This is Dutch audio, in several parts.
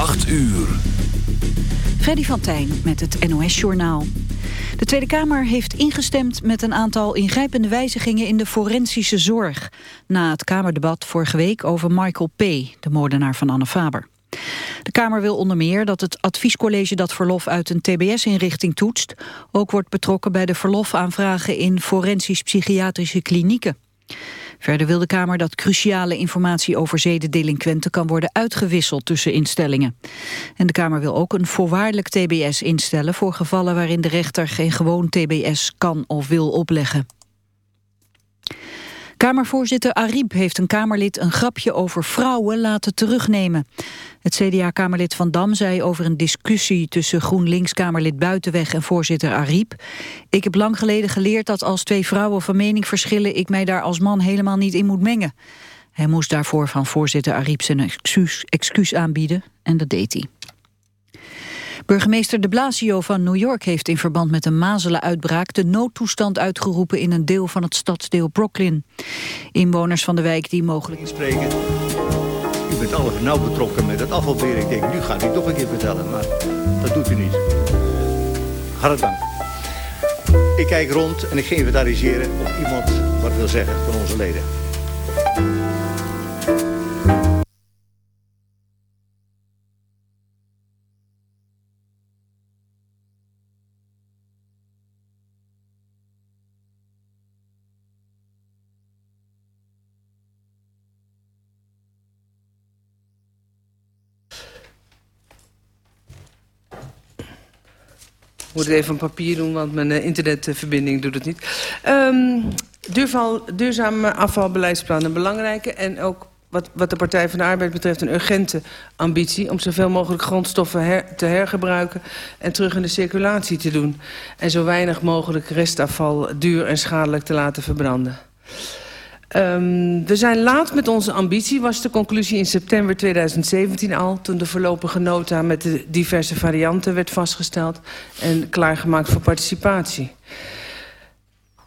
8 uur. Freddy van Tijn met het NOS-journaal. De Tweede Kamer heeft ingestemd met een aantal ingrijpende wijzigingen in de forensische zorg. Na het Kamerdebat vorige week over Michael P., de moordenaar van Anne Faber. De Kamer wil onder meer dat het adviescollege dat verlof uit een tbs-inrichting toetst... ook wordt betrokken bij de verlofaanvragen in forensisch-psychiatrische klinieken. Verder wil de Kamer dat cruciale informatie over zedendelinquenten kan worden uitgewisseld tussen instellingen. En de Kamer wil ook een voorwaardelijk tbs instellen voor gevallen waarin de rechter geen gewoon tbs kan of wil opleggen. Kamervoorzitter Ariep heeft een Kamerlid een grapje over vrouwen laten terugnemen. Het CDA-Kamerlid Van Dam zei over een discussie tussen GroenLinks-Kamerlid Buitenweg en voorzitter Ariep. Ik heb lang geleden geleerd dat als twee vrouwen van mening verschillen ik mij daar als man helemaal niet in moet mengen. Hij moest daarvoor van voorzitter Ariep zijn excuus, excuus aanbieden en dat deed hij. Burgemeester de Blasio van New York heeft in verband met een mazelenuitbraak de noodtoestand uitgeroepen in een deel van het stadsdeel Brooklyn. Inwoners van de wijk die mogelijk... Spreken. U bent alle nauw betrokken met het afvalbeheer. Ik denk, nu gaat u toch een keer vertellen, maar dat doet u niet. Hartelijk dank. Ik kijk rond en ik ga inventariseren of iemand wat wil zeggen van onze leden. Moet even een papier doen, want mijn uh, internetverbinding doet het niet. Um, duurval, duurzame afvalbeleidsplannen belangrijke en ook wat, wat de Partij van de Arbeid betreft een urgente ambitie... om zoveel mogelijk grondstoffen te hergebruiken en terug in de circulatie te doen. En zo weinig mogelijk restafval duur en schadelijk te laten verbranden. Um, we zijn laat met onze ambitie, was de conclusie in september 2017 al... toen de voorlopige nota met de diverse varianten werd vastgesteld... en klaargemaakt voor participatie.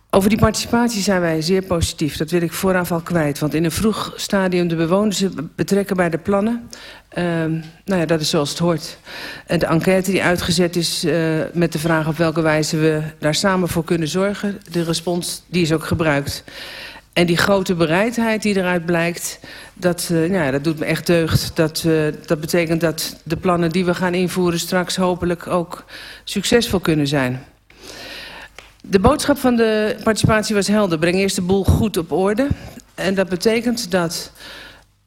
Over die participatie zijn wij zeer positief. Dat wil ik vooraf al kwijt. Want in een vroeg stadium de bewoners betrekken bij de plannen... Um, nou ja, dat is zoals het hoort. En de enquête die uitgezet is uh, met de vraag op welke wijze we daar samen voor kunnen zorgen... de respons die is ook gebruikt. En die grote bereidheid die eruit blijkt, dat, uh, ja, dat doet me echt deugd. Dat, uh, dat betekent dat de plannen die we gaan invoeren straks hopelijk ook succesvol kunnen zijn. De boodschap van de participatie was helder. Breng eerst de boel goed op orde. En dat betekent dat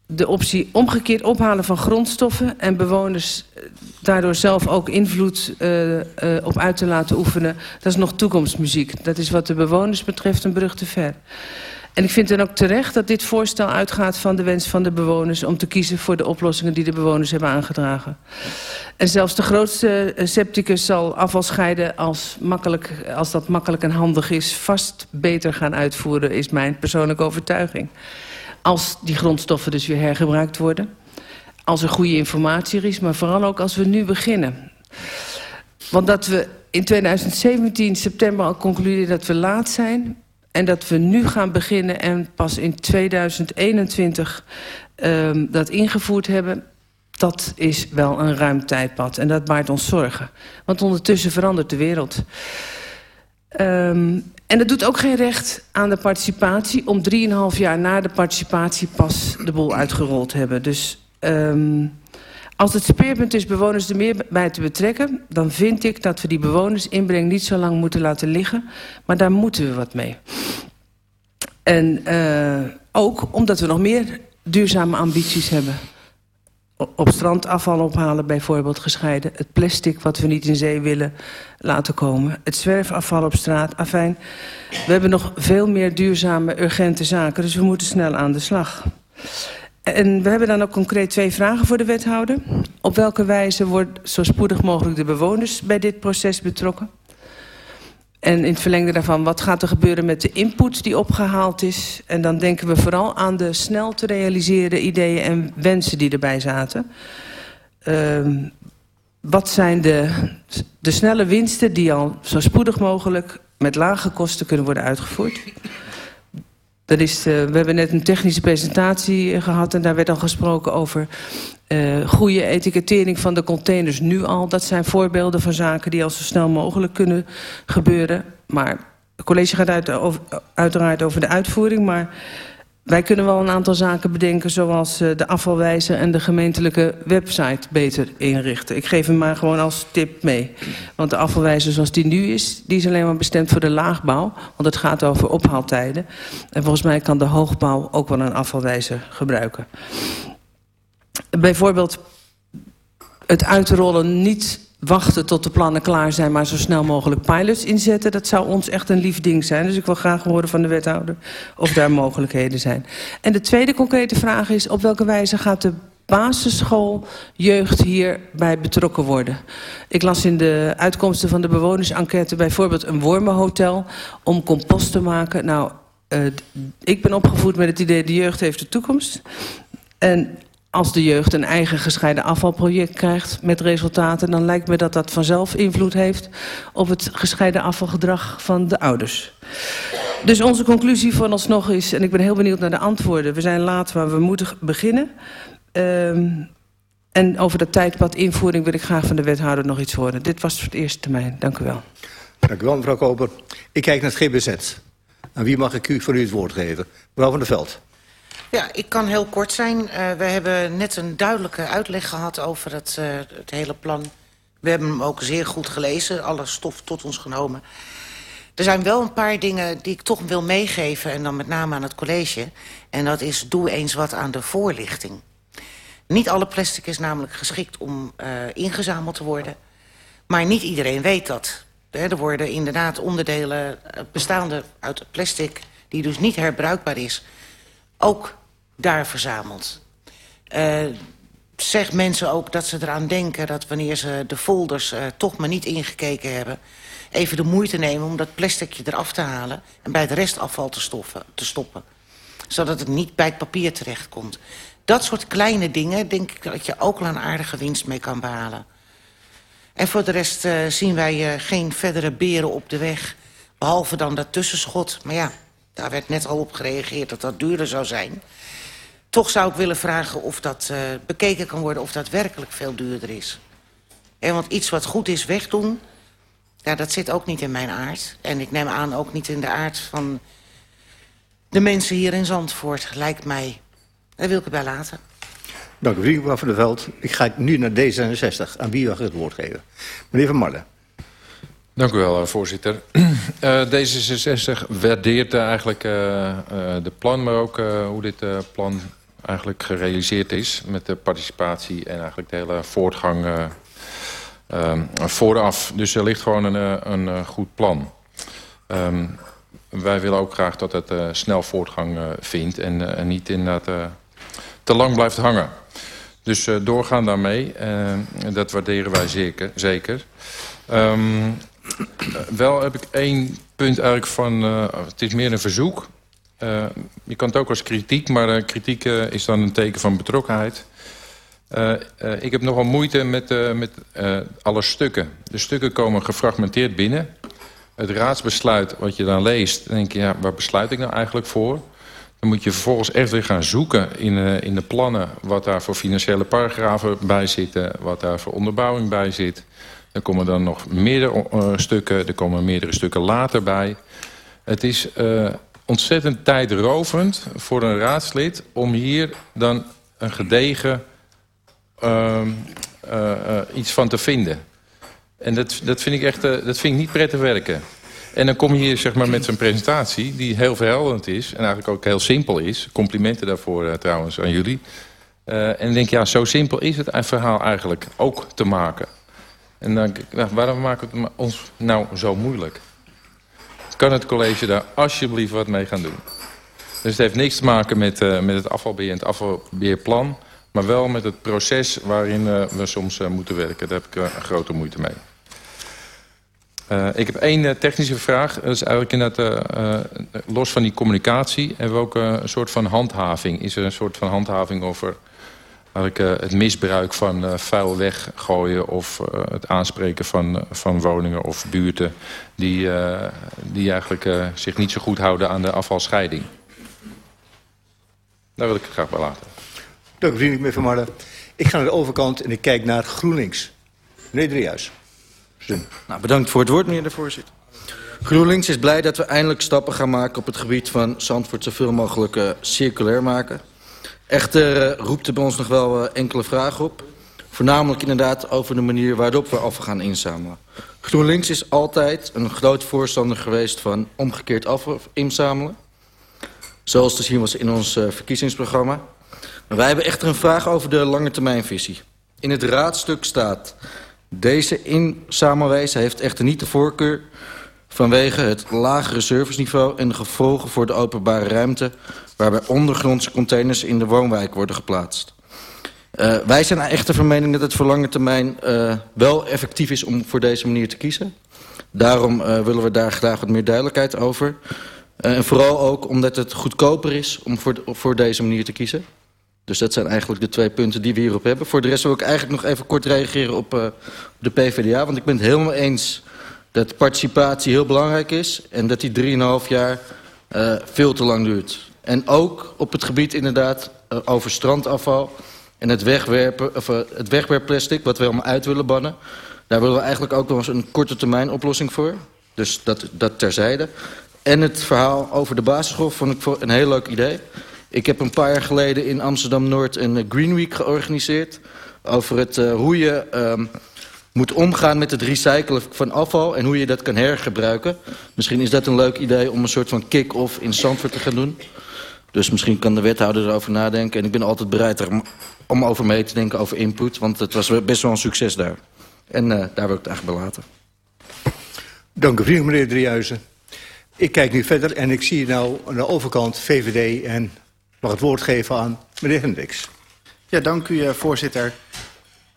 de optie omgekeerd ophalen van grondstoffen... en bewoners daardoor zelf ook invloed uh, uh, op uit te laten oefenen... dat is nog toekomstmuziek. Dat is wat de bewoners betreft een brug te ver. En ik vind dan ook terecht dat dit voorstel uitgaat van de wens van de bewoners... om te kiezen voor de oplossingen die de bewoners hebben aangedragen. En zelfs de grootste scepticus zal afval scheiden als, makkelijk, als dat makkelijk en handig is... vast beter gaan uitvoeren, is mijn persoonlijke overtuiging. Als die grondstoffen dus weer hergebruikt worden. Als er goede informatie is, maar vooral ook als we nu beginnen. Want dat we in 2017 september al concluderen dat we laat zijn en dat we nu gaan beginnen en pas in 2021 um, dat ingevoerd hebben... dat is wel een ruim tijdpad. En dat baart ons zorgen. Want ondertussen verandert de wereld. Um, en dat doet ook geen recht aan de participatie... om 3,5 jaar na de participatie pas de boel uitgerold hebben. Dus... Um, als het speerpunt is bewoners er meer bij te betrekken... dan vind ik dat we die bewonersinbreng niet zo lang moeten laten liggen. Maar daar moeten we wat mee. En uh, ook omdat we nog meer duurzame ambities hebben. Op strand afval ophalen bijvoorbeeld gescheiden. Het plastic wat we niet in zee willen laten komen. Het zwerfafval op straat. Afijn, we hebben nog veel meer duurzame, urgente zaken. Dus we moeten snel aan de slag. En we hebben dan ook concreet twee vragen voor de wethouder. Op welke wijze wordt zo spoedig mogelijk de bewoners bij dit proces betrokken? En in het verlengde daarvan, wat gaat er gebeuren met de input die opgehaald is? En dan denken we vooral aan de snel te realiseren ideeën en wensen die erbij zaten. Uh, wat zijn de, de snelle winsten die al zo spoedig mogelijk met lage kosten kunnen worden uitgevoerd? Dat is, uh, we hebben net een technische presentatie gehad en daar werd al gesproken over uh, goede etikettering van de containers nu al. Dat zijn voorbeelden van zaken die al zo snel mogelijk kunnen gebeuren. Maar het college gaat uit, uiteraard over de uitvoering, maar wij kunnen wel een aantal zaken bedenken... zoals uh, de afvalwijzer en de gemeentelijke website beter inrichten. Ik geef hem maar gewoon als tip mee. Want de afvalwijzer zoals die nu is... die is alleen maar bestemd voor de laagbouw. Want het gaat over ophaaltijden. En volgens mij kan de hoogbouw ook wel een afvalwijzer gebruiken. Bijvoorbeeld het uitrollen niet wachten tot de plannen klaar zijn... maar zo snel mogelijk pilots inzetten. Dat zou ons echt een lief ding zijn. Dus ik wil graag horen van de wethouder of daar mogelijkheden zijn. En de tweede concrete vraag is... op welke wijze gaat de basisschooljeugd hierbij betrokken worden. Ik las in de uitkomsten van de bewonersenquête bijvoorbeeld een wormenhotel om compost te maken. Nou, uh, ik ben opgevoed met het idee de jeugd heeft de toekomst. En als de jeugd een eigen gescheiden afvalproject krijgt met resultaten... dan lijkt me dat dat vanzelf invloed heeft op het gescheiden afvalgedrag van de ouders. Dus onze conclusie van alsnog is, en ik ben heel benieuwd naar de antwoorden... we zijn laat, maar we moeten beginnen. Um, en over dat tijdpad invoering wil ik graag van de wethouder nog iets horen. Dit was voor het eerste termijn. Dank u wel. Dank u wel, mevrouw Koper. Ik kijk naar het GBZ. Aan wie mag ik u voor u het woord geven? Mevrouw van der Veld. Ja, ik kan heel kort zijn. Uh, we hebben net een duidelijke uitleg gehad over het, uh, het hele plan. We hebben hem ook zeer goed gelezen, alle stof tot ons genomen. Er zijn wel een paar dingen die ik toch wil meegeven... en dan met name aan het college. En dat is, doe eens wat aan de voorlichting. Niet alle plastic is namelijk geschikt om uh, ingezameld te worden. Maar niet iedereen weet dat. Er worden inderdaad onderdelen bestaande uit plastic... die dus niet herbruikbaar is ook daar verzameld. Uh, zeg mensen ook dat ze eraan denken dat wanneer ze de folders uh, toch maar niet ingekeken hebben... even de moeite nemen om dat plasticje eraf te halen... en bij het restafval te, te stoppen. Zodat het niet bij het papier terechtkomt. Dat soort kleine dingen denk ik dat je ook al een aardige winst mee kan behalen. En voor de rest uh, zien wij geen verdere beren op de weg... behalve dan dat tussenschot. Maar ja, daar werd net al op gereageerd dat dat duurder zou zijn. Toch zou ik willen vragen of dat uh, bekeken kan worden... of dat werkelijk veel duurder is. En want iets wat goed is wegdoen... Ja, dat zit ook niet in mijn aard. En ik neem aan ook niet in de aard van de mensen hier in Zandvoort, lijkt mij. Daar wil ik het bij laten. Dank u, mevrouw Van der Veld. Ik ga nu naar D66. Aan wie mag ik het woord geven? Meneer Van Marlen. Dank u wel, voorzitter. Uh, D66 waardeert eigenlijk uh, uh, de plan, maar ook hoe dit plan eigenlijk gerealiseerd is... met de participatie en eigenlijk de hele voortgang vooraf. Dus er ligt gewoon een, een goed plan. Um, wij willen ook graag dat het snel voortgang vindt... en, en niet inderdaad te lang blijft hangen. Dus doorgaan daarmee, dat waarderen wij zeker. zeker. Um, wel heb ik één punt eigenlijk van... Uh, het is meer een verzoek. Uh, je kan het ook als kritiek, maar kritiek is dan een teken van betrokkenheid. ik heb nogal moeite met, met alle stukken. De stukken komen gefragmenteerd binnen. Het raadsbesluit wat je dan leest, denk je... ja, waar besluit ik nou eigenlijk voor? Dan moet je vervolgens echt weer gaan zoeken in, in de plannen... wat daar voor financiële paragrafen bij zitten... wat daar voor onderbouwing bij zit... Er komen dan nog meerdere uh, stukken, er komen meerdere stukken later bij. Het is uh, ontzettend tijdrovend voor een raadslid om hier dan een gedegen uh, iets van te vinden. En dat, dat vind ik echt dat vind ik niet prettig werken. En dan kom je hier zeg maar, met zo'n presentatie die heel verhelderend is... en eigenlijk ook heel simpel is. Complimenten daarvoor trouwens aan jullie. en denk ja, zo simpel is het verhaal eigenlijk ook te maken. En dan denk ik, nou, waarom maken we het ons nou zo moeilijk? Kan het college daar alsjeblieft wat mee gaan doen? Dus het heeft niks te maken met, uh, met het afvalbeheer en het afvalbeheerplan... maar wel met het proces waarin uh, we soms uh, moeten werken. Daar heb ik grote moeite mee. ik heb één technische vraag. Dat is eigenlijk inderdaad, los van die communicatie... hebben we ook een soort van handhaving. Is er een soort van handhaving over eigenlijk, uh, het misbruik van uh, vuil weggooien... of uh, het aanspreken van, van woningen of buurten... die, die eigenlijk zich niet zo goed houden aan de afvalscheiding. Daar wil ik het graag bij laten. Dank u vriendelijk, meneer Van Marlen. Ik ga naar de overkant en ik kijk naar GroenLinks. Meneer Driehuis. Nou, bedankt voor het woord, meneer de voorzitter. GroenLinks is blij dat we eindelijk stappen gaan maken op het gebied van Zandvoort zoveel mogelijk uh, circulair maken. Echter uh, roept er bij ons nog wel uh, enkele vragen op. Voornamelijk inderdaad over de manier waarop we afval gaan inzamelen. GroenLinks is altijd een groot voorstander geweest van omgekeerd afval inzamelen. Zoals te zien was in ons uh, verkiezingsprogramma. Maar wij hebben echter een vraag over de lange termijnvisie. In het raadstuk staat... Deze inzamelwijze heeft echter niet de voorkeur vanwege het lagere serviceniveau en de gevolgen voor de openbare ruimte waarbij ondergrondse containers in de woonwijk worden geplaatst. Uh, wij zijn echter van mening dat het voor lange termijn uh, wel effectief is om voor deze manier te kiezen. Daarom uh, willen we daar graag wat meer duidelijkheid over. en vooral ook omdat het goedkoper is om voor, voor deze manier te kiezen. Dus dat zijn eigenlijk de twee punten die we hierop hebben. Voor de rest wil ik eigenlijk nog even kort reageren op de PvdA. Want ik ben het helemaal eens dat participatie heel belangrijk is... en dat die 3,5 jaar veel te lang duurt. En ook op het gebied inderdaad over strandafval en het wegwerpen, of, uh, het wegwerpplastic, wat we allemaal uit willen bannen. Daar willen we eigenlijk ook nog eens een korte termijn oplossing voor. Dus dat, dat terzijde. En het verhaal over de basisschool vond ik een heel leuk idee. Ik heb een paar jaar geleden in Amsterdam-Noord een Green Week georganiseerd... over het, hoe je um, moet omgaan met het recyclen van afval... en hoe je dat kan hergebruiken. Misschien is dat een leuk idee om een soort van kick-off in Zandvoort te gaan doen... Dus misschien kan de wethouder erover nadenken. En ik ben altijd bereid er om over mee te denken over input. Want het was best wel een succes daar. En uh, daar wil ik het eigenlijk bij laten. Dank u vriendelijk, meneer Driehuizen. Ik kijk nu verder en ik zie nou aan de overkant VVD... en mag het woord geven aan meneer Hendricks. Ja, dank u, uh, voorzitter.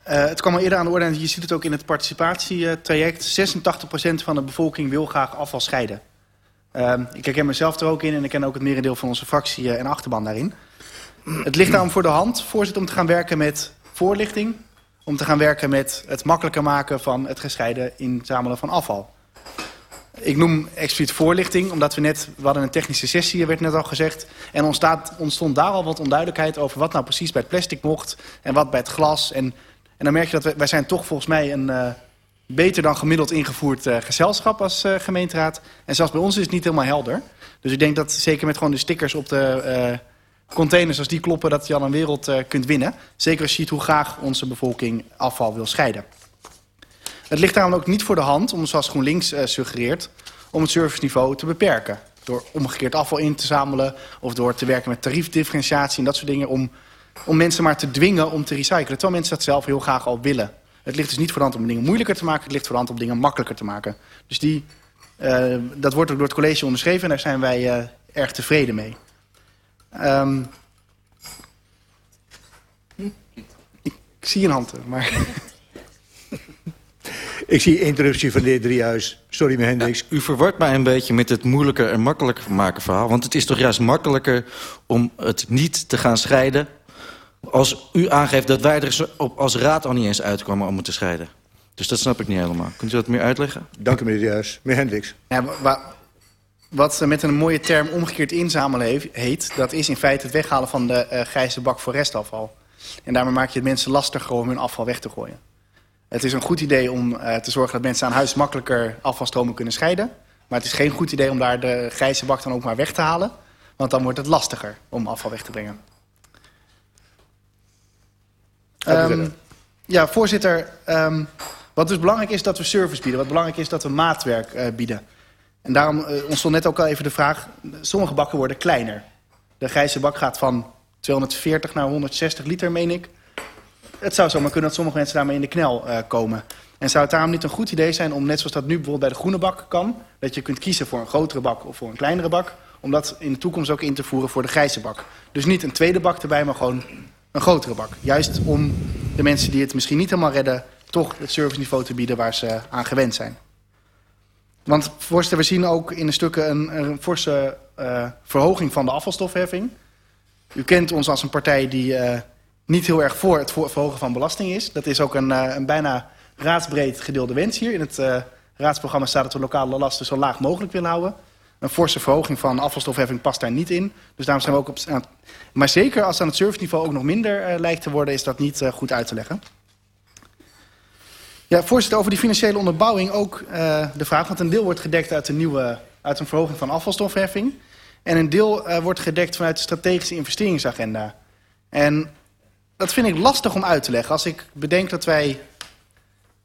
Uh, het kwam al eerder aan de orde en je ziet het ook in het participatietraject. 86% van de bevolking wil graag afval scheiden. Uh, ik herken mezelf er ook in en ik ken ook het merendeel van onze fractie uh, en achterban daarin. Het ligt daarom voor de hand, voorzitter, om te gaan werken met voorlichting. Om te gaan werken met het makkelijker maken van het gescheiden inzamelen van afval. Ik noem expliciet voorlichting, omdat we net, we hadden een technische sessie, werd net al gezegd. En ontstaat, ontstond daar al wat onduidelijkheid over wat nou precies bij het plastic mocht en wat bij het glas. En, en dan merk je dat wij zijn toch volgens mij een... Uh, beter dan gemiddeld ingevoerd uh, gezelschap als uh, gemeenteraad. En zelfs bij ons is het niet helemaal helder. Dus ik denk dat zeker met gewoon de stickers op de containers... als die kloppen, dat je al een wereld kunt winnen. Zeker als je ziet hoe graag onze bevolking afval wil scheiden. Het ligt daarom ook niet voor de hand, om, zoals GroenLinks suggereert... om het serviceniveau te beperken. Door omgekeerd afval in te zamelen... of door te werken met tariefdifferentiatie en dat soort dingen... om, om mensen maar te dwingen om te recyclen. Terwijl mensen dat zelf heel graag al willen. Het ligt dus niet voor de hand om dingen moeilijker te maken. Het ligt voor de hand om dingen makkelijker te maken. Dus die, uh, dat wordt ook door het college onderschreven. En daar zijn wij uh, erg tevreden mee. Um, ik, ik zie een hand, maar... Ik zie interruptie van de heer Driehuis. Sorry, meneer Hendricks. Ja, u verwart mij een beetje met het moeilijker en makkelijker maken verhaal. Want het is toch juist makkelijker om het niet te gaan scheiden als u aangeeft dat wij er op als raad al niet eens uitkwamen om te scheiden. Dus dat snap ik niet helemaal. Kunt u dat meer uitleggen? Dank u, meneer Juist. Meneer Hendricks. Ja, wat met een mooie term omgekeerd inzamelen heet... dat is in feite het weghalen van de uh, grijze bak voor restafval. En daarmee maak je het mensen lastiger om hun afval weg te gooien. Het is een goed idee om uh, te zorgen dat mensen aan huis makkelijker afvalstromen kunnen scheiden. Maar het is geen goed idee om daar de grijze bak dan ook maar weg te halen. Want dan wordt het lastiger om afval weg te brengen. Um, ja, voorzitter. Um, wat dus belangrijk is dat we service bieden. Wat belangrijk is dat we maatwerk uh, bieden. En daarom uh, ontstond net ook al even de vraag... sommige bakken worden kleiner. De grijze bak gaat van 240 naar 160 liter, meen ik. Het zou zomaar kunnen dat sommige mensen daarmee in de knel uh, komen. En zou het daarom niet een goed idee zijn om, net zoals dat nu bijvoorbeeld bij de groene bak kan... dat je kunt kiezen voor een grotere bak of voor een kleinere bak... om dat in de toekomst ook in te voeren voor de grijze bak. Dus niet een tweede bak erbij, maar gewoon een grotere bak. Juist om de mensen die het misschien niet helemaal redden... toch het serviceniveau te bieden waar ze aan gewend zijn. Want voorzitter, we zien ook in de stukken een, forse uh, verhoging van de afvalstofheffing. U kent ons als een partij die uh, niet heel erg voor het verhogen van belasting is. Dat is ook een, uh, een bijna raadsbreed gedeelde wens hier. In het raadsprogramma staat dat we lokale lasten zo laag mogelijk willen houden. Een forse verhoging van afvalstofheffing past daar niet in. Dus daarom zijn we ook op... Maar zeker als aan het serviceniveau ook nog minder uh, lijkt te worden... is dat niet uh, goed uit te leggen. Ja, voorzitter, over die financiële onderbouwing ook uh, de vraag... want een deel wordt gedekt uit een, nieuwe, uit een verhoging van afvalstofheffing... en een deel wordt gedekt vanuit de strategische investeringsagenda. En dat vind ik lastig om uit te leggen. Als ik bedenk dat wij...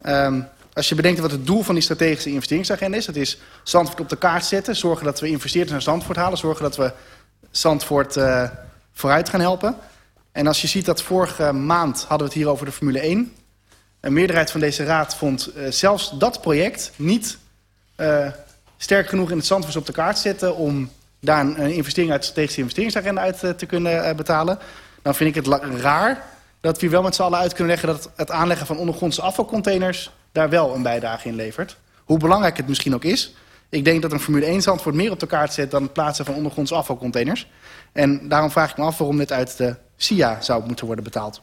Um, als je bedenkt wat het doel van die strategische investeringsagenda is... dat is Zandvoort op de kaart zetten, zorgen dat we investeerders naar Zandvoort halen... zorgen dat we Zandvoort uh, vooruit gaan helpen. En als je ziet dat vorige maand hadden we het hier over de Formule 1... Een meerderheid van deze raad vond uh, zelfs dat project niet uh, sterk genoeg in het Zandvoort op de kaart zetten... om daar een, investering uit de strategische investeringsagenda uit te kunnen betalen. Dan vind ik het raar dat we wel met z'n allen uit kunnen leggen... dat het aanleggen van ondergrondse afvalcontainers daar wel een bijdrage in levert. Hoe belangrijk het misschien ook is. Ik denk dat een Formule 1 Zandvoort meer op de kaart zet... dan het plaatsen van ondergrondse afvalcontainers. En daarom vraag ik me af waarom dit uit de SIA zou moeten worden betaald.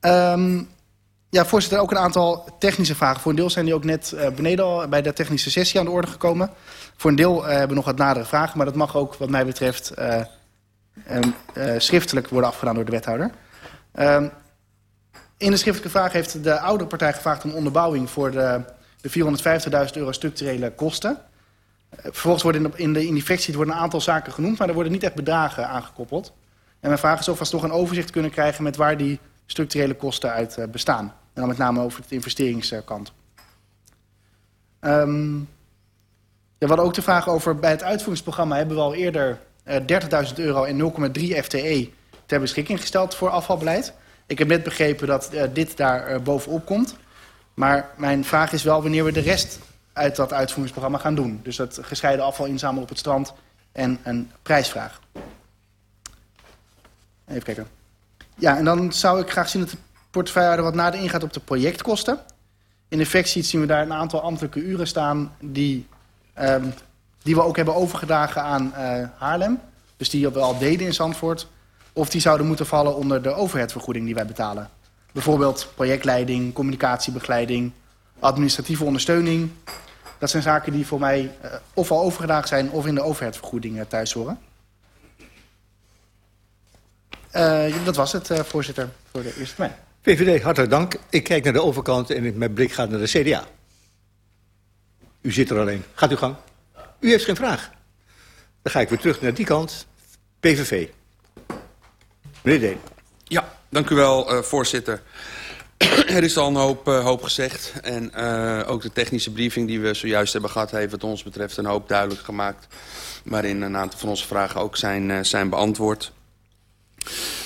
Um, ja, voorzitter, ook een aantal technische vragen. Voor een deel zijn die ook net uh, beneden al bij de technische sessie aan de orde gekomen. Voor een deel uh, hebben we nog wat nadere vragen, maar dat mag ook wat mij betreft uh, um, schriftelijk worden afgedaan door de wethouder. In de schriftelijke vraag heeft de oude partij gevraagd om onderbouwing voor de, de 450.000 euro structurele kosten. Vervolgens worden in, de, in, de, worden een aantal zaken genoemd, maar er worden niet echt bedragen aangekoppeld. En mijn vraag is of we nog een overzicht kunnen krijgen met waar die structurele kosten uit uh, bestaan. En dan met name over de investeringskant. Um, we hadden ook de vraag over bij het uitvoeringsprogramma hebben we al eerder uh, 30.000 euro en 0,3 FTE ter beschikking gesteld voor afvalbeleid. Ik heb net begrepen dat uh, dit daar uh, bovenop komt. Maar mijn vraag is wel wanneer we de rest uit dat uitvoeringsprogramma gaan doen. Dus dat gescheiden afval inzamelen op het strand en een prijsvraag. Even kijken. Ja, en dan zou ik graag zien dat de portefeuillehouder wat nader ingaat op de projectkosten. In factsheet zien we daar een aantal ambtelijke uren staan die, um, die we ook hebben overgedragen aan uh, Haarlem. Dus die we al deden in Zandvoort. Of die zouden moeten vallen onder de overheidvergoeding die wij betalen. Bijvoorbeeld projectleiding, communicatiebegeleiding, administratieve ondersteuning. Dat zijn zaken die voor mij uh, of al overgedragen zijn of in de overheidvergoeding uh, thuis horen. Uh, dat was het, voorzitter, voor de eerste termijn. VVD, hartelijk dank. Ik kijk naar de overkant en mijn blik gaat naar de CDA. U zit er alleen. Gaat u gang. U heeft geen vraag. Dan ga ik weer terug naar die kant. PVV. Meneer Deen. Ja, dank u wel, uh, voorzitter. er is al een hoop, uh, hoop gezegd. En uh, ook de technische briefing die we zojuist hebben gehad... heeft wat ons betreft een hoop duidelijk gemaakt. Waarin een aantal van onze vragen ook zijn, zijn beantwoord.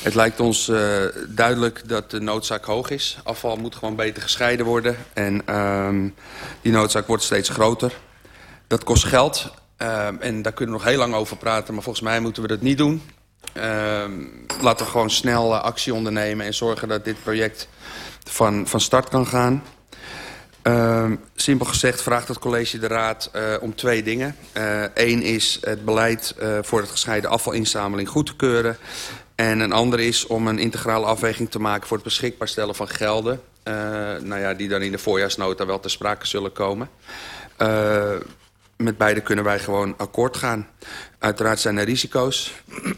Het lijkt ons duidelijk dat de noodzaak hoog is. Afval moet gewoon beter gescheiden worden. En um, die noodzaak wordt steeds groter. Dat kost geld. Um, en daar kunnen we nog heel lang over praten. Maar volgens mij moeten we dat niet doen. Um, laten we gewoon snel uh, actie ondernemen. En zorgen dat dit project van, van start kan gaan. Um, simpel gezegd vraagt het college de raad uh, om twee dingen. Eén uh, is het beleid uh, voor het gescheiden afvalinzameling goed te keuren. En een ander is om een integrale afweging te maken voor het beschikbaar stellen van gelden. Uh, nou ja, die dan in de voorjaarsnota wel ter sprake zullen komen. Met beide kunnen wij gewoon akkoord gaan. Uiteraard zijn er risico's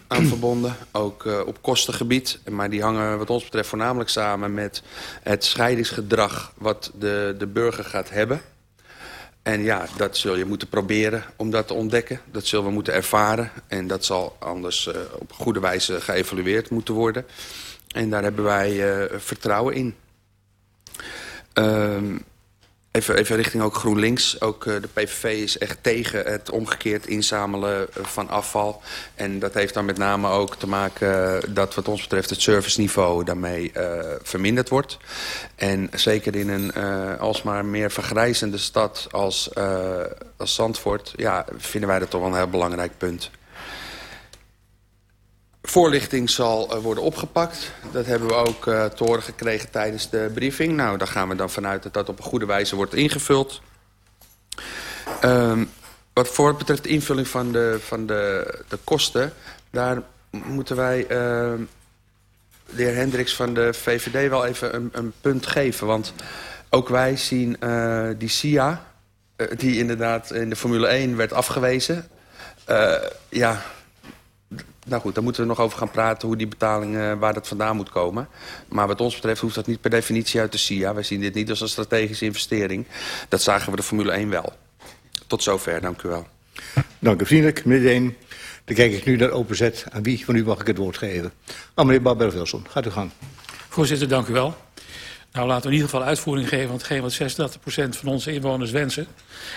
aan verbonden, ook uh, op kostengebied. Maar die hangen wat ons betreft voornamelijk samen met het scheidingsgedrag wat de, de burger gaat hebben. En ja, dat zul je moeten proberen om dat te ontdekken. Dat zullen we moeten ervaren. En dat zal anders uh, op goede wijze geëvalueerd moeten worden. En daar hebben wij uh, vertrouwen in. Um, even, richting ook GroenLinks. Ook uh, de PVV is echt tegen het omgekeerd inzamelen van afval. En dat heeft dan met name ook te maken dat wat ons betreft het serviceniveau daarmee verminderd wordt. En zeker in een alsmaar meer vergrijzende stad als, als Zandvoort... Ja, vinden wij dat toch wel een heel belangrijk punt. Voorlichting zal uh, worden opgepakt. Dat hebben we ook uh, te horen gekregen tijdens de briefing. Nou, daar gaan we dan vanuit dat dat op een goede wijze wordt ingevuld. Um, wat voor betreft de invulling van de, van de, de kosten... daar moeten wij uh, de heer Hendricks van de VVD wel even een, een punt geven. Want ook wij zien uh, die SIA die inderdaad in de Formule 1 werd afgewezen. Ja, nou goed, daar moeten we nog over gaan praten... hoe die betaling, uh, waar dat vandaan moet komen. Maar wat ons betreft hoeft dat niet per definitie uit de SIA. Wij zien dit niet als een strategische investering. Dat zagen we de Formule 1 wel. Tot zover, dank u wel. Dank u vriendelijk, meneer Deen. Dan kijk ik nu naar openzet. Aan wie van u mag ik het woord geven? Aan meneer Barbara-Wilson, gaat u gang. Voorzitter, dank u wel. Nou, laten we in ieder geval uitvoering geven aan hetgeen wat 86% van onze inwoners wensen.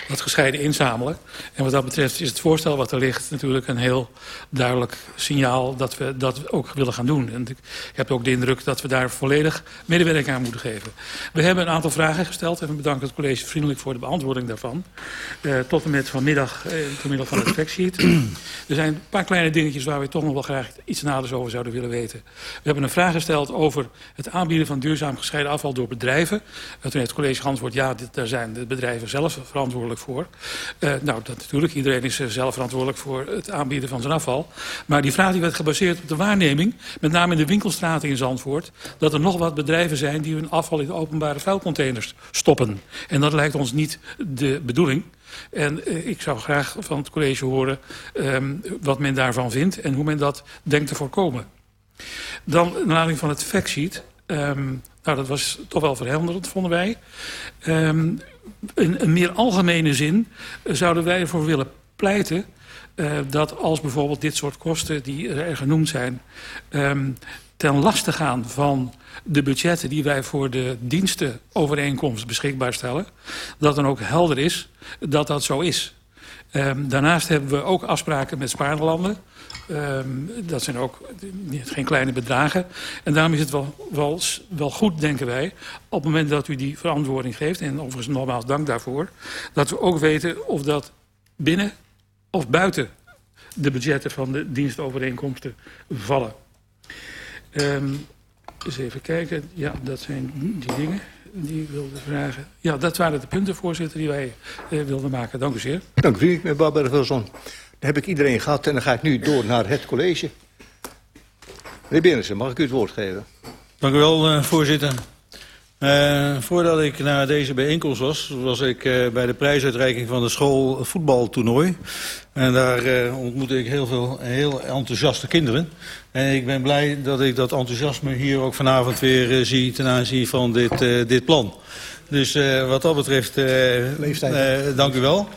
Dat gescheiden inzamelen. En wat dat betreft is het voorstel wat er ligt natuurlijk een heel duidelijk signaal dat we dat ook willen gaan doen. En ik heb ook de indruk dat we daar volledig medewerking aan moeten geven. We hebben een aantal vragen gesteld en we bedanken het college vriendelijk voor de beantwoording daarvan. Uh, tot en met vanmiddag, uh, middel van het factsheet. er zijn een paar kleine dingetjes waar we toch nog wel graag iets naders over zouden willen weten. We hebben een vraag gesteld over het aanbieden van duurzaam gescheiden afval door bedrijven. Uh, toen heeft het college geantwoord, ja, dit, daar zijn de bedrijven zelf verantwoordelijk voor. Uh, nou, dat natuurlijk, iedereen is zelf verantwoordelijk voor het aanbieden van zijn afval. Maar die vraag die werd gebaseerd op de waarneming, met name in de winkelstraten in Zandvoort, dat er nog wat bedrijven zijn die hun afval in openbare vuilcontainers stoppen. En dat lijkt ons niet de bedoeling. En ik zou graag van het college horen um, wat men daarvan vindt en hoe men dat denkt te voorkomen. Dan, naar aanleiding van het factsheet, um, nou, dat was toch wel verhelderend, vonden wij. Um, in een meer algemene zin zouden wij ervoor willen pleiten... Uh, dat als bijvoorbeeld dit soort kosten die er genoemd zijn... Um, ten laste gaan van de budgetten die wij voor de dienstenovereenkomst beschikbaar stellen... dat dan ook helder is dat dat zo is. Um, daarnaast hebben we ook afspraken met spaarlanden... Um, dat zijn ook geen kleine bedragen. En daarom is het wel, wel, wel goed, denken wij, op het moment dat u die verantwoording geeft... en overigens nogmaals dank daarvoor... dat we ook weten of dat binnen of buiten de budgetten van de dienstovereenkomsten vallen. Um, eens even kijken. Ja, dat zijn die dingen die ik wilde vragen. Ja, dat waren de punten, voorzitter, die wij uh, wilden maken. Dank u zeer. Dank u, meneer Barbara Wilson heb ik iedereen gehad en dan ga ik nu door naar het college. Meneer Berendsen, mag ik u het woord geven? Dank u wel, uh, voorzitter. Uh, voordat ik naar deze bijeenkomst was, was ik uh, bij de prijsuitreiking van de schoolvoetbaltoernooi. En daar uh, ontmoette ik heel veel heel enthousiaste kinderen. En ik ben blij dat ik dat enthousiasme hier ook vanavond weer zie ten aanzien van dit, dit plan. Dus wat dat betreft, dank u wel.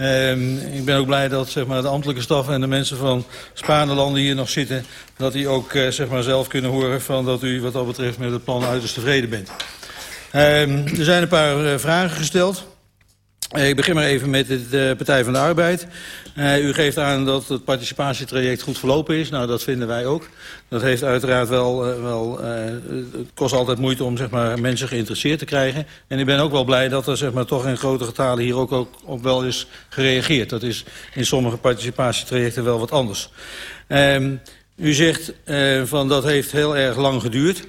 Um, ik ben ook blij dat zeg maar, de ambtelijke staf en de mensen van Spaanlanden hier nog zitten... dat die ook uh, zeg maar, zelf kunnen horen van dat u wat dat betreft met het plan uiterst tevreden bent. Um, er zijn een paar uh, vragen gesteld. Ik begin maar even met de Partij van de Arbeid. Uh, u geeft aan dat het participatietraject goed verlopen is. Nou, dat vinden wij ook. Dat heeft uiteraard wel... Uh, wel uh, het kost altijd moeite om zeg maar, mensen geïnteresseerd te krijgen. En ik ben ook wel blij dat er zeg maar, toch in grote getalen hier ook, ook op wel is gereageerd. Dat is in sommige participatietrajecten wel wat anders. Um, u zegt van dat heeft heel erg lang geduurd.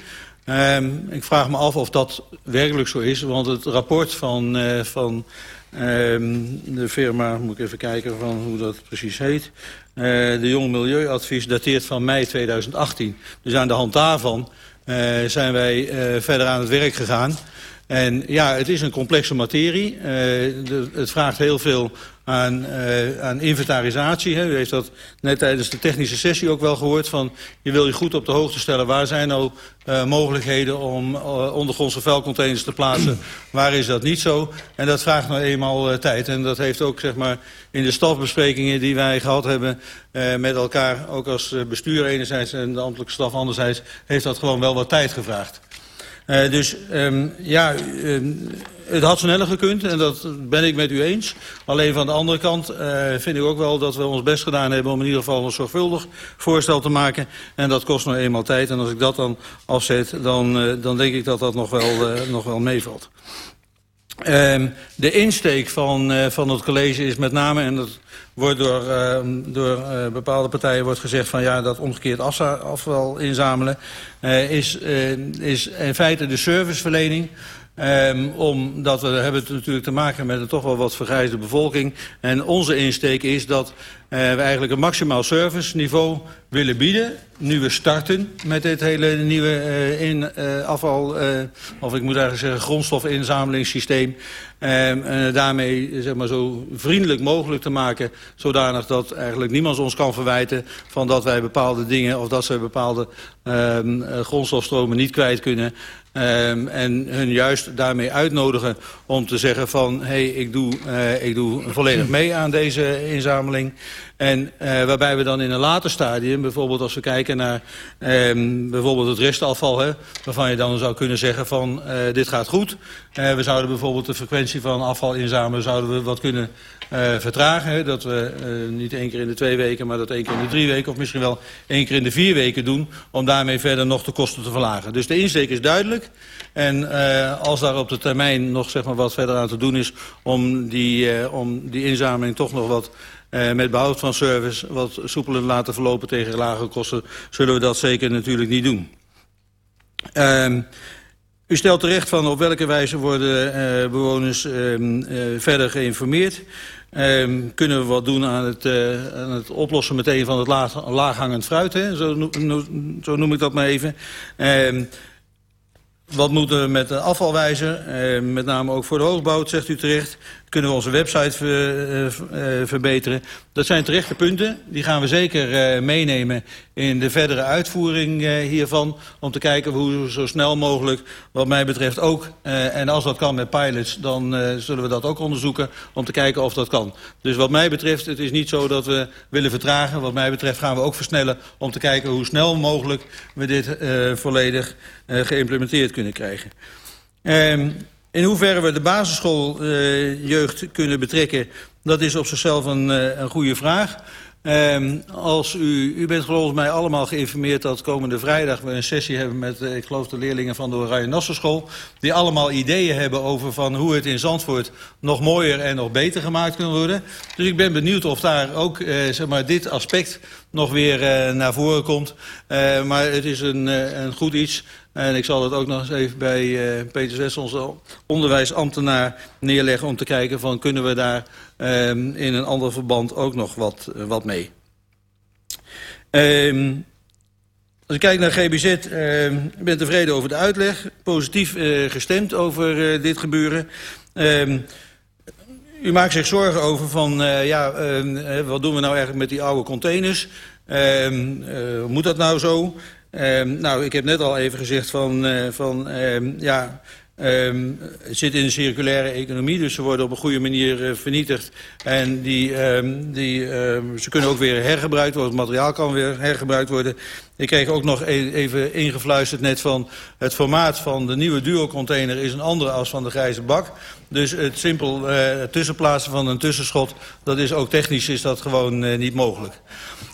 Um, ik vraag me af of dat werkelijk zo is. Want het rapport van... Van de firma, moet ik even kijken van hoe dat precies heet. Uh, de Jong Milieuadvies dateert van mei 2018. Dus aan de hand daarvan uh, zijn wij uh, verder aan het werk gegaan. En ja, het is een complexe materie. De, het vraagt heel veel aan, uh, aan inventarisatie. Hè. U heeft dat net tijdens de technische sessie ook wel gehoord. Van, je wil je goed op de hoogte stellen. Waar zijn nou uh, mogelijkheden om ondergrondse vuilcontainers te plaatsen? Waar is dat niet zo? En dat vraagt nou eenmaal tijd. En dat heeft ook zeg maar, in de stafbesprekingen die wij gehad hebben met elkaar... ook als bestuur enerzijds en de ambtelijke staf anderzijds... heeft dat gewoon wel wat tijd gevraagd. Uh, dus um, ja, um, het had sneller gekund en dat ben ik met u eens. Alleen van de andere kant uh, vind ik ook wel dat we ons best gedaan hebben... om in ieder geval een zorgvuldig voorstel te maken. En dat kost nou eenmaal tijd. En als ik dat dan afzet, dan, uh, dan denk ik dat dat nog wel, nog wel meevalt. Um, de insteek van, uh, van het college is met name, en dat wordt door, uh, door uh, bepaalde partijen wordt gezegd van ja, dat omgekeerd afval inzamelen, uh, is, is in feite de serviceverlening Um, omdat we hebben het natuurlijk te maken met een toch wel wat vergrijsde bevolking. En onze insteek is dat uh, we eigenlijk een maximaal serviceniveau willen bieden. Nu we starten met dit hele nieuwe uh, in, uh, afval, of ik moet eigenlijk zeggen grondstofinzamelingssysteem. Um, en daarmee zeg maar, zo vriendelijk mogelijk te maken... zodanig dat eigenlijk niemand ons kan verwijten... van dat wij bepaalde dingen of dat ze bepaalde um, grondstofstromen niet kwijt kunnen... Um, en hun juist daarmee uitnodigen om te zeggen van... hé, hey, ik, doe, uh, ik doe volledig mee aan deze inzameling. En uh, waarbij we dan in een later stadium, bijvoorbeeld als we kijken naar um, bijvoorbeeld het restafval... Hè, waarvan je dan zou kunnen zeggen van uh, dit gaat goed. Uh, we zouden bijvoorbeeld de frequentie van afval inzamelen zouden we wat kunnen vertragen. Hè, dat we niet één keer in de twee weken, maar dat één keer in de drie weken... of misschien wel één keer in de vier weken doen... om daarmee verder nog de kosten te verlagen. Dus de insteek is duidelijk. En als daar op de termijn nog zeg maar, wat verder aan te doen is... om die, om die inzameling toch nog wat... Uh, met behoud van service wat soepeler laten verlopen tegen lage kosten... zullen we dat zeker natuurlijk niet doen. Uh, u stelt terecht van op welke wijze worden uh, bewoners uh, uh, verder geïnformeerd. Um, kunnen we wat doen aan het, aan het oplossen meteen van het laag, laaghangend fruit, hè? Zo, zo noem ik dat maar even. Wat moeten we met de afvalwijzer, met name ook voor de hoogbouw, zegt u terecht. Kunnen we onze website ver, uh, uh, verbeteren. Dat zijn terechte punten. Die gaan we zeker meenemen in de verdere uitvoering hiervan. Om te kijken hoe we zo snel mogelijk, wat mij betreft ook... En als dat kan met pilots, dan zullen we dat ook onderzoeken... om te kijken of dat kan. Dus wat mij betreft, het is niet zo dat we willen vertragen. Wat mij betreft gaan we ook versnellen om te kijken hoe snel mogelijk... we dit volledig geïmplementeerd kunnen krijgen. Um, in hoeverre we de basisschooljeugd uh, kunnen betrekken... dat is op zichzelf een, uh, een goede vraag. Um, als u, u bent volgens mij allemaal geïnformeerd dat komende vrijdag we een sessie hebben met, uh, ik geloof, de leerlingen van de Oranje Nassenschool. Die allemaal ideeën hebben over van hoe het in Zandvoort nog mooier en nog beter gemaakt kan worden. Dus ik ben benieuwd of daar ook zeg maar, dit aspect nog weer naar voren komt. Maar het is een, een goed iets. En ik zal het ook nog eens even bij uh, Peter West, onze onderwijsambtenaar, neerleggen... om te kijken van kunnen we daar um, in een ander verband ook nog wat, uh, wat mee. Um, als ik kijk naar GBZ, uh, ik ben tevreden over de uitleg. Positief uh, gestemd over dit gebeuren. U maakt zich zorgen over van, ja, wat doen we nou eigenlijk met die oude containers? Moet dat nou zo? Uh, nou, ik heb net al even gezegd van, uh, van uh, ja, um, het zit in de circulaire economie, dus ze worden op een goede manier uh, vernietigd. En die, die, ze kunnen ook weer hergebruikt worden, het materiaal kan weer hergebruikt worden. Ik kreeg ook nog e even ingefluisterd net van het formaat van de nieuwe duo-container is een andere als van de grijze bak. Dus het simpel uh, tussenplaatsen van een tussenschot, dat is ook technisch is dat gewoon niet mogelijk.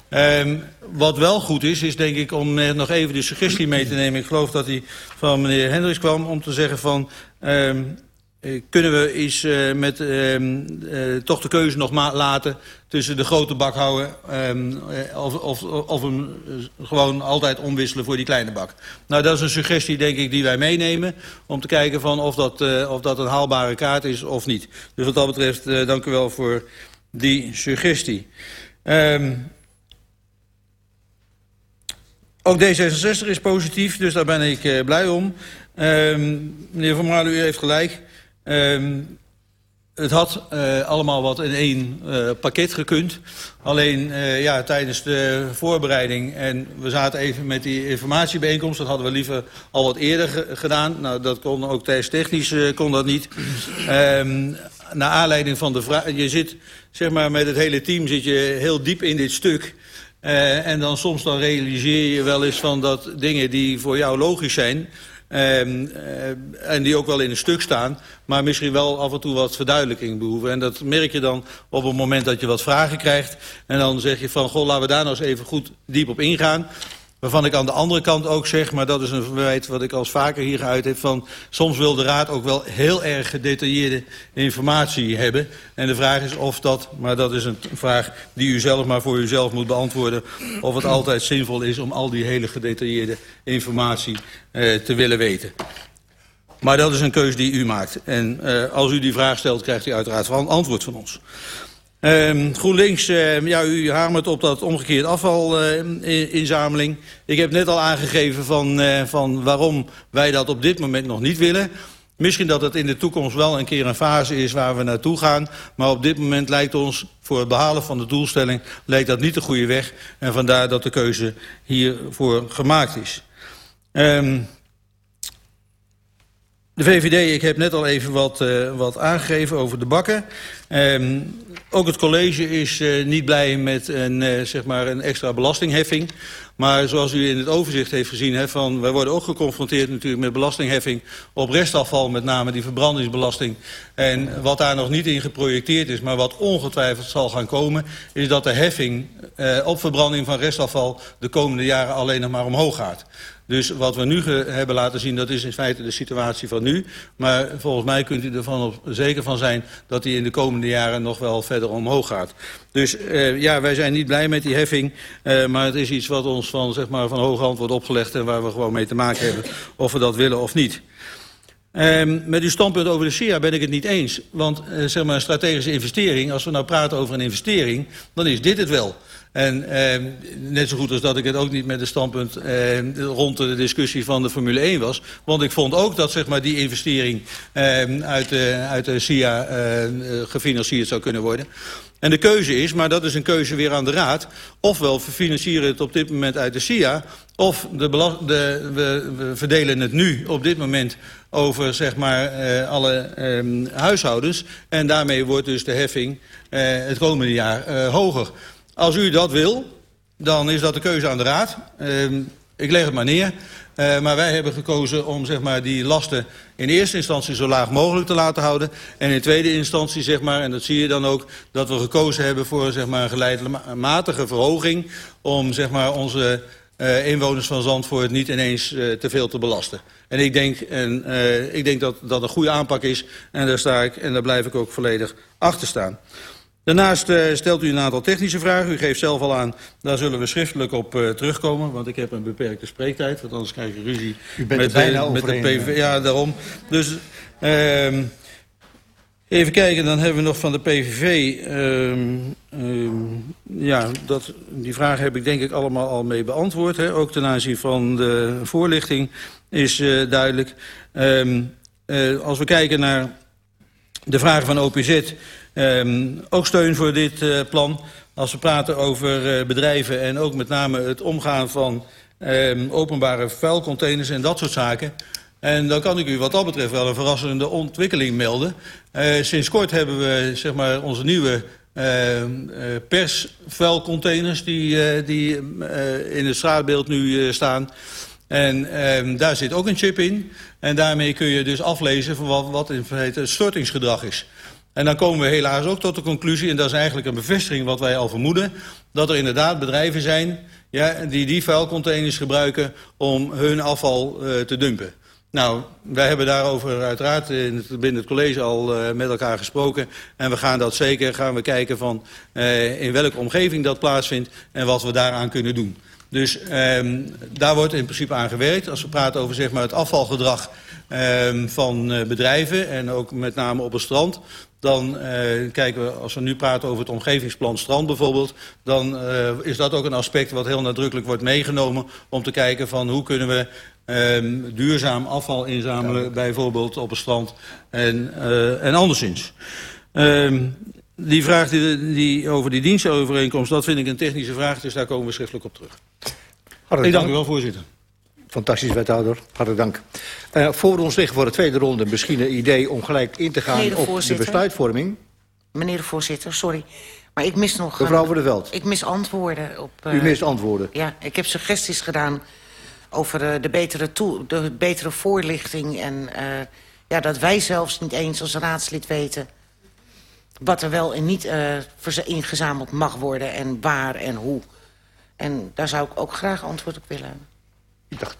Um, wat wel goed is, is denk ik om uh, nog even de suggestie mee te nemen. Ik geloof dat die van meneer Hendricks kwam om te zeggen van... Um, uh, kunnen we eens uh, met um, uh, toch de keuze nog laten tussen de grote bak houden... Um, of, of, of hem gewoon altijd omwisselen voor die kleine bak. Nou, dat is een suggestie denk ik die wij meenemen... om te kijken van of dat, of dat een haalbare kaart is of niet. Dus wat dat betreft, dank u wel voor die suggestie. Um, Ook D66 is positief, dus daar ben ik uh, blij om. Um, meneer Van Marlen, u heeft gelijk. Um, het had uh, allemaal wat in één uh, pakket gekund. Alleen ja, tijdens de voorbereiding en we zaten even met die informatiebijeenkomst... dat hadden we liever al wat eerder ge gedaan. Nou, dat kon ook technisch uh, kon dat niet. Um, naar aanleiding van de vraag... Je zit zeg maar, met het hele team zit je heel diep in dit stuk... Uh, en dan soms dan realiseer je wel eens van dat dingen die voor jou logisch zijn... Uh, uh, en die ook wel in een stuk staan... maar misschien wel af en toe wat verduidelijking behoeven. En dat merk je dan op het moment dat je wat vragen krijgt... en dan zeg je van, goh, laten we daar nou eens even goed diep op ingaan... Waarvan ik aan de andere kant ook zeg, maar dat is een verwijt wat ik als vaker hier geuit heb... van soms wil de Raad ook wel heel erg gedetailleerde informatie hebben. En de vraag is of dat, maar dat is een vraag die u zelf maar voor uzelf moet beantwoorden... of het altijd zinvol is om al die hele gedetailleerde informatie uh, te willen weten. Maar dat is een keuze die u maakt. En uh, als u die vraag stelt, krijgt u uiteraard wel een antwoord van ons. Uh, GroenLinks, uh, ja, u hamert op dat omgekeerd afvalinzameling. Uh, Ik heb net al aangegeven van, uh, van waarom wij dat op dit moment nog niet willen. Misschien dat het in de toekomst wel een keer een fase is waar we naartoe gaan. Maar op dit moment lijkt ons, voor het behalen van de doelstelling... lijkt dat niet de goede weg. En vandaar dat de keuze hiervoor gemaakt is. Um, de VVD, ik heb net al even wat, uh, wat aangegeven over de bakken. Um, ook het college is uh, niet blij met een, uh, zeg maar een extra belastingheffing. Maar zoals u in het overzicht heeft gezien, hè, van, wij worden ook geconfronteerd natuurlijk met belastingheffing op restafval, met name die verbrandingsbelasting. En wat daar nog niet in geprojecteerd is, maar wat ongetwijfeld zal gaan komen, is dat de heffing uh, op verbranding van restafval de komende jaren alleen nog maar omhoog gaat. Dus wat we nu hebben laten zien, dat is in feite de situatie van nu. Maar volgens mij kunt u ervan op, zeker van zijn dat die in de komende jaren nog wel verder omhoog gaat. Dus uh, ja, wij zijn niet blij met die heffing. Uh, maar het is iets wat ons van, zeg maar, van hoge hand wordt opgelegd en waar we gewoon mee te maken hebben. Of we dat willen of niet. Um, met uw standpunt over de SIA ben ik het niet eens. Want uh, zeg maar een strategische investering, als we nou praten over een investering, dan is dit het wel. En eh, net zo goed als dat ik het ook niet met het standpunt eh, rond de discussie van de Formule 1 was. Want ik vond ook dat zeg maar, die investering eh, uit, de, uit de SIA eh, gefinancierd zou kunnen worden. En de keuze is, maar dat is een keuze weer aan de Raad... ofwel we financieren het op dit moment uit de SIA... of de de, we, we, verdelen het nu op dit moment over zeg maar, uh, alle uh, huishoudens... en daarmee wordt dus de heffing uh, het komende jaar uh, hoger. Als u dat wil, dan is dat de keuze aan de Raad. Uh, ik leg het maar neer. Uh, maar wij hebben gekozen om zeg maar, die lasten in eerste instantie zo laag mogelijk te laten houden. En in tweede instantie, zeg maar, en dat zie je dan ook, dat we gekozen hebben voor zeg maar, een geleidelijke verhoging. Om zeg maar, onze uh, inwoners van Zandvoort niet ineens uh, te veel te belasten. En ik denk, en, ik denk dat dat een goede aanpak is. En daar sta ik en daar blijf ik ook volledig achter staan. Daarnaast uh, stelt u een aantal technische vragen. U geeft zelf al aan, daar zullen we schriftelijk op uh, terugkomen. Want ik heb een beperkte spreektijd, want anders krijg je ruzie u bent met, bijna de, met de PV. Ja, daarom. Dus uh, even kijken, dan hebben we nog van de PVV... ja, dat, die vraag heb ik denk ik allemaal al mee beantwoord. Hè. Ook ten aanzien van de voorlichting is duidelijk. Als we kijken naar de vragen van OPZ... Um, ook steun voor dit uh, plan. Als we praten over uh, bedrijven en ook met name het omgaan van um, openbare vuilcontainers en dat soort zaken. En dan kan ik u wat dat betreft wel een verrassende ontwikkeling melden. Uh, sinds kort hebben we zeg maar, onze nieuwe uh, persvuilcontainers die, die in het straatbeeld nu staan. En daar zit ook een chip in. En daarmee kun je dus aflezen van wat, wat in het stortingsgedrag is. En dan komen we helaas ook tot de conclusie, en dat is eigenlijk een bevestiging wat wij al vermoeden, dat er inderdaad bedrijven zijn ja, die die vuilcontainers gebruiken om hun afval uh, te dumpen. Nou, wij hebben daarover uiteraard binnen het college al uh, met elkaar gesproken. En we gaan dat zeker gaan we kijken van uh, in welke omgeving dat plaatsvindt en wat we daaraan kunnen doen. Dus um, daar wordt in principe aan gewerkt. Als we praten over zeg maar, het afvalgedrag van uh, bedrijven en ook met name op het strand dan uh, kijken we, als we nu praten over het omgevingsplan strand bijvoorbeeld... dan uh, is dat ook een aspect wat heel nadrukkelijk wordt meegenomen... om te kijken van hoe kunnen we um, duurzaam afval inzamelen... Ja. bijvoorbeeld op het strand en, uh, en anderszins. Um, die vraag die, die over die dienstovereenkomst, dat vind ik een technische vraag... dus daar komen we schriftelijk op terug. Hartelijk ik dank u wel, voorzitter. Fantastisch, wethouder. Hartelijk dank. Uh, voor ons ligt voor de tweede ronde misschien een idee om gelijk in te gaan op de besluitvorming. Meneer de voorzitter, sorry. Maar ik mis nog... Mevrouw van der Veld. Ik mis antwoorden. Op, uh, U mist antwoorden? Ja, ik heb suggesties gedaan over uh, de, betere toe, de betere voorlichting. En uh, ja, dat wij zelfs niet eens als raadslid weten... wat er wel en niet ingezameld mag worden en waar en hoe. En daar zou ik ook graag antwoord op willen hebben. Ik dacht...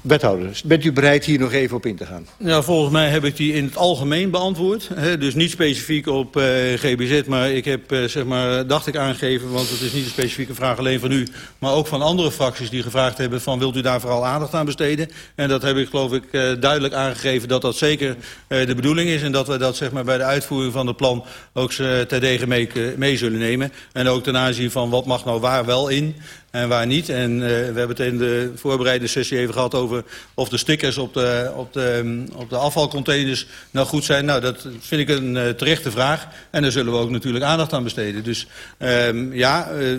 Wethouders, bent u bereid hier nog even op in te gaan? Ja, volgens mij heb ik die in het algemeen beantwoord. Hè, dus niet specifiek op uh, GBZ, maar ik heb, uh, zeg maar, dacht ik aangegeven... want het is niet een specifieke vraag alleen van u... maar ook van andere fracties die gevraagd hebben van... wilt u daar vooral aandacht aan besteden? En dat heb ik, geloof ik, uh, duidelijk aangegeven dat dat zeker de bedoeling is... en dat we dat zeg maar, bij de uitvoering van het plan ook terdege mee, mee zullen nemen. En ook ten aanzien van wat mag nou waar wel in en waar niet. En uh, we hebben het in de voorbereide sessie even gehad over of de stickers op de, op de, op de afvalcontainers nou goed zijn. Nou, dat vind ik een uh, terechte vraag. En daar zullen we ook natuurlijk aandacht aan besteden. Dus uh, ja, uh,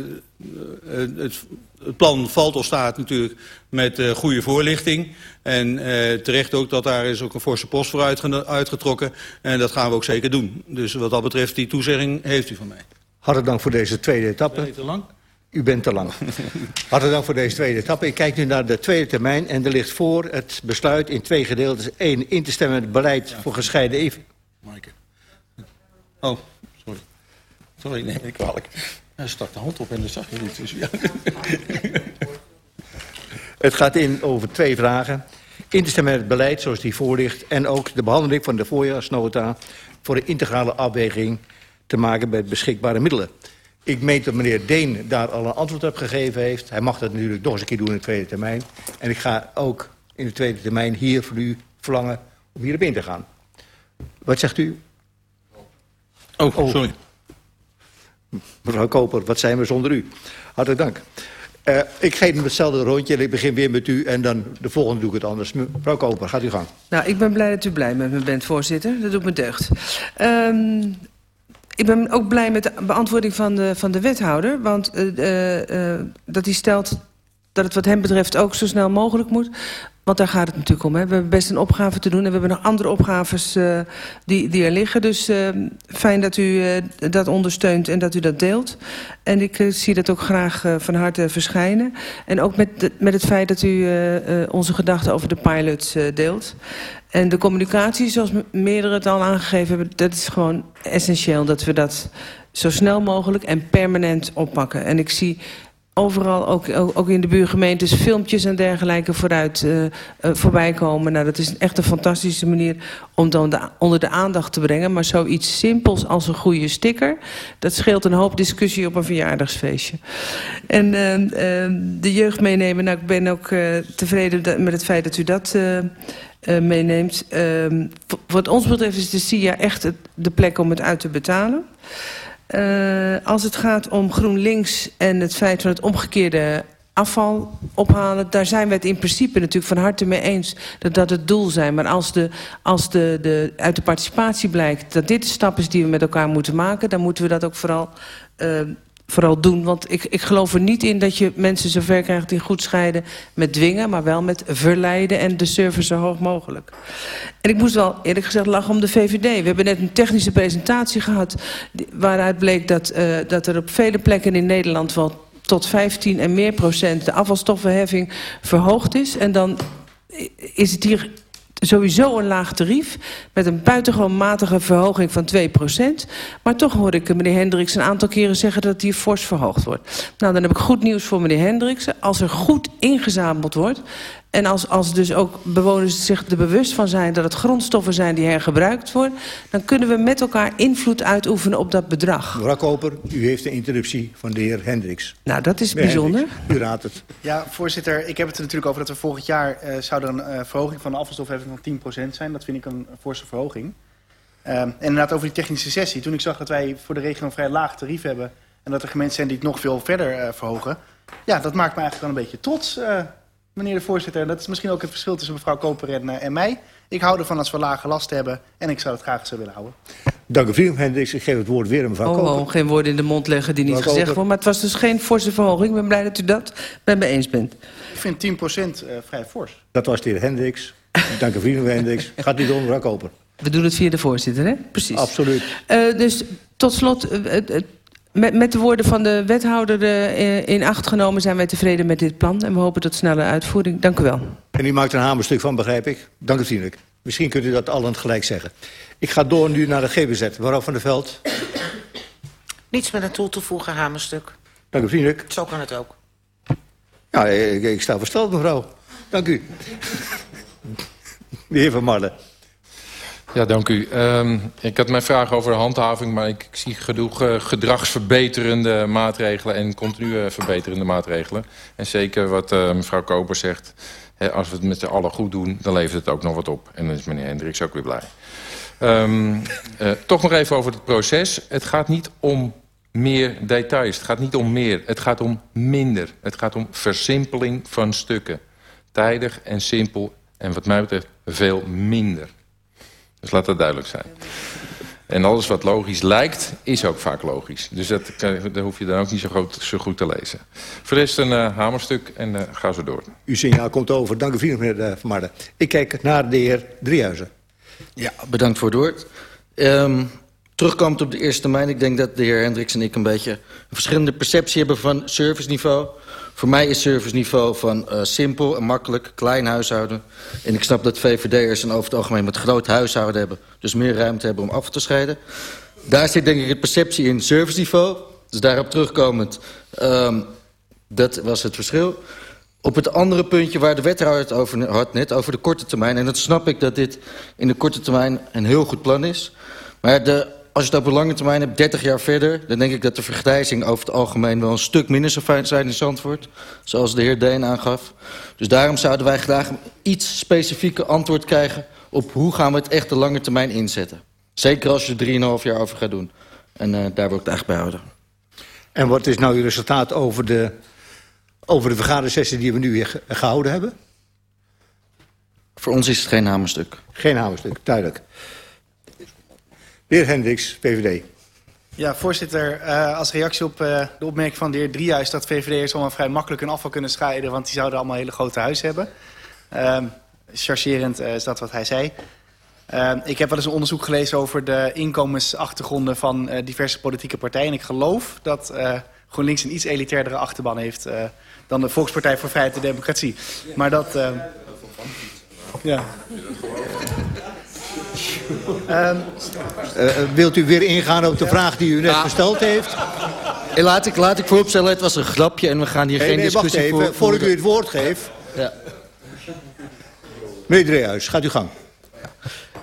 het, het plan valt of staat natuurlijk met uh, goede voorlichting. En uh, terecht ook dat daar is ook een forse post voor uitgetrokken. En dat gaan we ook zeker doen. Dus wat dat betreft, die toezegging heeft u van mij. Hartelijk dank voor deze tweede etappe. Ben te lang? U bent te lang. Hartelijk dank voor deze tweede etappe. Ik kijk nu naar de tweede termijn en er ligt voor het besluit in twee gedeeltes. Eén, in te stemmen met het beleid ja. voor gescheiden even... Maaike. Oh, sorry. Sorry, neem ik kwalijk. Hij stak de hand op en dat zag je niet. Dus ja. Het gaat in over twee vragen. In te stemmen met het beleid zoals die voor ligt... en ook de behandeling van de voorjaarsnota... voor de integrale afweging te maken met beschikbare middelen. Ik meen dat meneer Deen daar al een antwoord op gegeven heeft. Hij mag dat natuurlijk nog eens een keer doen in de tweede termijn. En ik ga ook in de tweede termijn hier voor u verlangen om hierop in te gaan. Wat zegt u? Oh, oh. sorry. Mevrouw Koper, wat zijn we zonder u? Hartelijk dank. Uh, ik geef hem hetzelfde rondje en ik begin weer met u... en dan de volgende doe ik het anders. Mevrouw Koper, gaat u gang. Nou, ik ben blij dat u blij met me bent, voorzitter. Dat doet me deugd. Um, ik ben ook blij met de beantwoording van de, van de wethouder. Want uh, uh, dat hij stelt dat het wat hem betreft ook zo snel mogelijk moet. Want daar gaat het natuurlijk om. Hè. We hebben best een opgave te doen. En we hebben nog andere opgaves die, die er liggen. Dus fijn dat u dat ondersteunt en dat u dat deelt. En ik zie dat ook graag van harte verschijnen. En ook met, met het feit dat u onze gedachten over de pilots deelt. En de communicatie, zoals meerdere het al aangegeven hebben... dat is gewoon essentieel dat we dat zo snel mogelijk en permanent oppakken. En ik zie overal, ook, ook in de buurgemeentes, filmpjes en dergelijke vooruit, uh, voorbij komen. Nou, dat is echt een fantastische manier om dan de, onder de aandacht te brengen. Maar zoiets simpels als een goede sticker, dat scheelt een hoop discussie op een verjaardagsfeestje. En uh, de jeugd meenemen, nou, ik ben ook tevreden met het feit dat u dat... Uh, meeneemt. Uh, wat ons betreft is de SIA echt het, de plek om het uit te betalen. Uh, als het gaat om GroenLinks en het feit van het omgekeerde afval ophalen... daar zijn we het in principe natuurlijk van harte mee eens dat dat het doel zijn. Maar als, de, als de, de, uit de participatie blijkt dat dit de stap is die we met elkaar moeten maken... dan moeten we dat ook vooral uh, vooral doen. Want ik, ik geloof er niet in dat je mensen zover krijgt die goed scheiden met dwingen... maar wel met verleiden en de service zo hoog mogelijk. En ik moest wel eerlijk gezegd lachen om de VVD. We hebben net een technische presentatie gehad... waaruit bleek dat, uh, dat er op vele plekken in Nederland... wel tot 15 en meer procent de afvalstoffenheffing verhoogd is. En dan is het hier sowieso een laag tarief... met een buitengewoon matige verhoging van 2% Maar toch hoorde ik meneer Hendricks een aantal keren zeggen... dat die fors verhoogd wordt. Nou, dan heb ik goed nieuws voor meneer Hendriksen. Als er goed ingezameld wordt... En als, als dus ook bewoners zich er bewust van zijn... dat het grondstoffen zijn die hergebruikt worden... dan kunnen we met elkaar invloed uitoefenen op dat bedrag. Mevrouw Koper, u heeft een interruptie van de heer Hendricks. Nou, dat is meneer bijzonder. Hendricks, u raadt het. Ja, voorzitter, ik heb het er natuurlijk over dat we volgend jaar... Uh, zou er een uh, verhoging van de afvalstofheffing van 10% zijn. Dat vind ik een forse verhoging. Uh, en inderdaad over die technische sessie. Toen ik zag dat wij voor de regio een vrij laag tarief hebben... en dat er gemeenten zijn die het nog veel verder uh, verhogen... ja, dat maakt me eigenlijk wel een beetje trots meneer de voorzitter. Dat is misschien ook het verschil tussen mevrouw Koper en, uh, en mij. Ik hou ervan als we lage last hebben en ik zou het graag zo willen houden. Dank u vriend Hendricks. Ik geef het woord weer aan mevrouw oh, Koper. Oh, geen woorden in de mond leggen die niet mevrouw gezegd worden. Maar het was dus geen forse verhoging. Ik ben blij dat u dat met me eens bent. Ik vind 10 procent uh, vrij fors. Dat was de heer Hendricks. Dank u vriend Hendricks. Gaat u door mevrouw Koper. We doen het via de voorzitter, hè? Precies. Absoluut. Uh, dus tot slot, uh, met, met de woorden van de wethouder uh, in acht genomen zijn wij tevreden met dit plan. En we hopen tot snelle uitvoering. Dank u wel. En u maakt een hamerstuk van, begrijp ik. Dank u vriendelijk. Misschien kunt u dat allen gelijk zeggen. Ik ga door nu naar de GBZ. Mevrouw van der Veld. Niets met een toe te voegen, hamerstuk. Dank u vriendelijk. Zo kan het ook. Ja, ik, ik sta versteld, mevrouw. Dank u. De heer Van Marlen. Ja, dank u. Um, ik had mijn vraag over de handhaving, maar ik, zie genoeg gedragsverbeterende maatregelen en continue verbeterende maatregelen. En zeker wat uh, mevrouw Koper zegt, hè, als we het met z'n allen goed doen, dan levert het ook nog wat op. En dan is meneer Hendricks ook weer blij. Um, uh, toch nog even over het proces. Het gaat niet om meer details. Het gaat niet om meer. Het gaat om minder. Het gaat om versimpeling van stukken. Tijdig en simpel. En wat mij betreft veel minder. Dus laat dat duidelijk zijn. En alles wat logisch lijkt, is ook vaak logisch. Dus dat, dat hoef je dan ook niet zo, groot, zo goed te lezen. Voor de rest een uh, hamerstuk en uh, ga zo door. Uw signaal komt over. Dank u vriendelijk, meneer Van Marden. Ik kijk naar de heer Driehuizen. Ja, bedankt voor het woord. Um, terugkomend op de eerste termijn. Ik denk dat de heer Hendricks en ik een beetje een verschillende perceptie hebben van serviceniveau. Voor mij is serviceniveau van uh, simpel en makkelijk, klein huishouden. En ik snap dat VVD'ers en over het algemeen met groot huishouden hebben. Dus meer ruimte hebben om af te scheiden. Daar zit denk ik het perceptie in serviceniveau. Dus daarop terugkomend, um, dat was het verschil. Op het andere puntje waar de wethouder het over had net, over de korte termijn. En dat snap ik dat dit in de korte termijn een heel goed plan is. Maar de, als je het op een lange termijn hebt, 30 jaar verder... dan denk ik dat de vergrijzing over het algemeen wel een stuk minder zou fijn zijn in Zandvoort. Zoals de heer Deen aangaf. Dus daarom zouden wij graag een iets specifieke antwoord krijgen... op hoe gaan we het echt de lange termijn inzetten. Zeker als je er 3,5 jaar over gaat doen. En uh, daar wil ik het echt bij houden. En wat is nou uw resultaat over de over de vergadersessie die we nu weer gehouden hebben? Voor ons is het geen hamerstuk. Geen hamerstuk, duidelijk. De heer Hendricks, VVD. Ja, voorzitter, uh, als reactie op uh, de opmerking van de heer Driehuis... dat VVD'ers allemaal vrij makkelijk hun afval kunnen scheiden... want die zouden allemaal hele grote huizen hebben. Uh, chargerend is dat wat hij zei. ik heb wel eens een onderzoek gelezen over de inkomensachtergronden... van diverse politieke partijen. En ik geloof dat GroenLinks een iets elitairdere achterban heeft dan de Volkspartij voor Vrijheid en Democratie. Maar dat... Uh, ja. Uh, uh, wilt u weer ingaan op de vraag die u net ja. gesteld heeft? Laat ik, laat ik vooropstellen, het was een grapje en we gaan hier nee, geen nee, discussie wacht even, voor... Voor ik u het woord geef... Ja. Meneer Dreehuis, gaat u gang.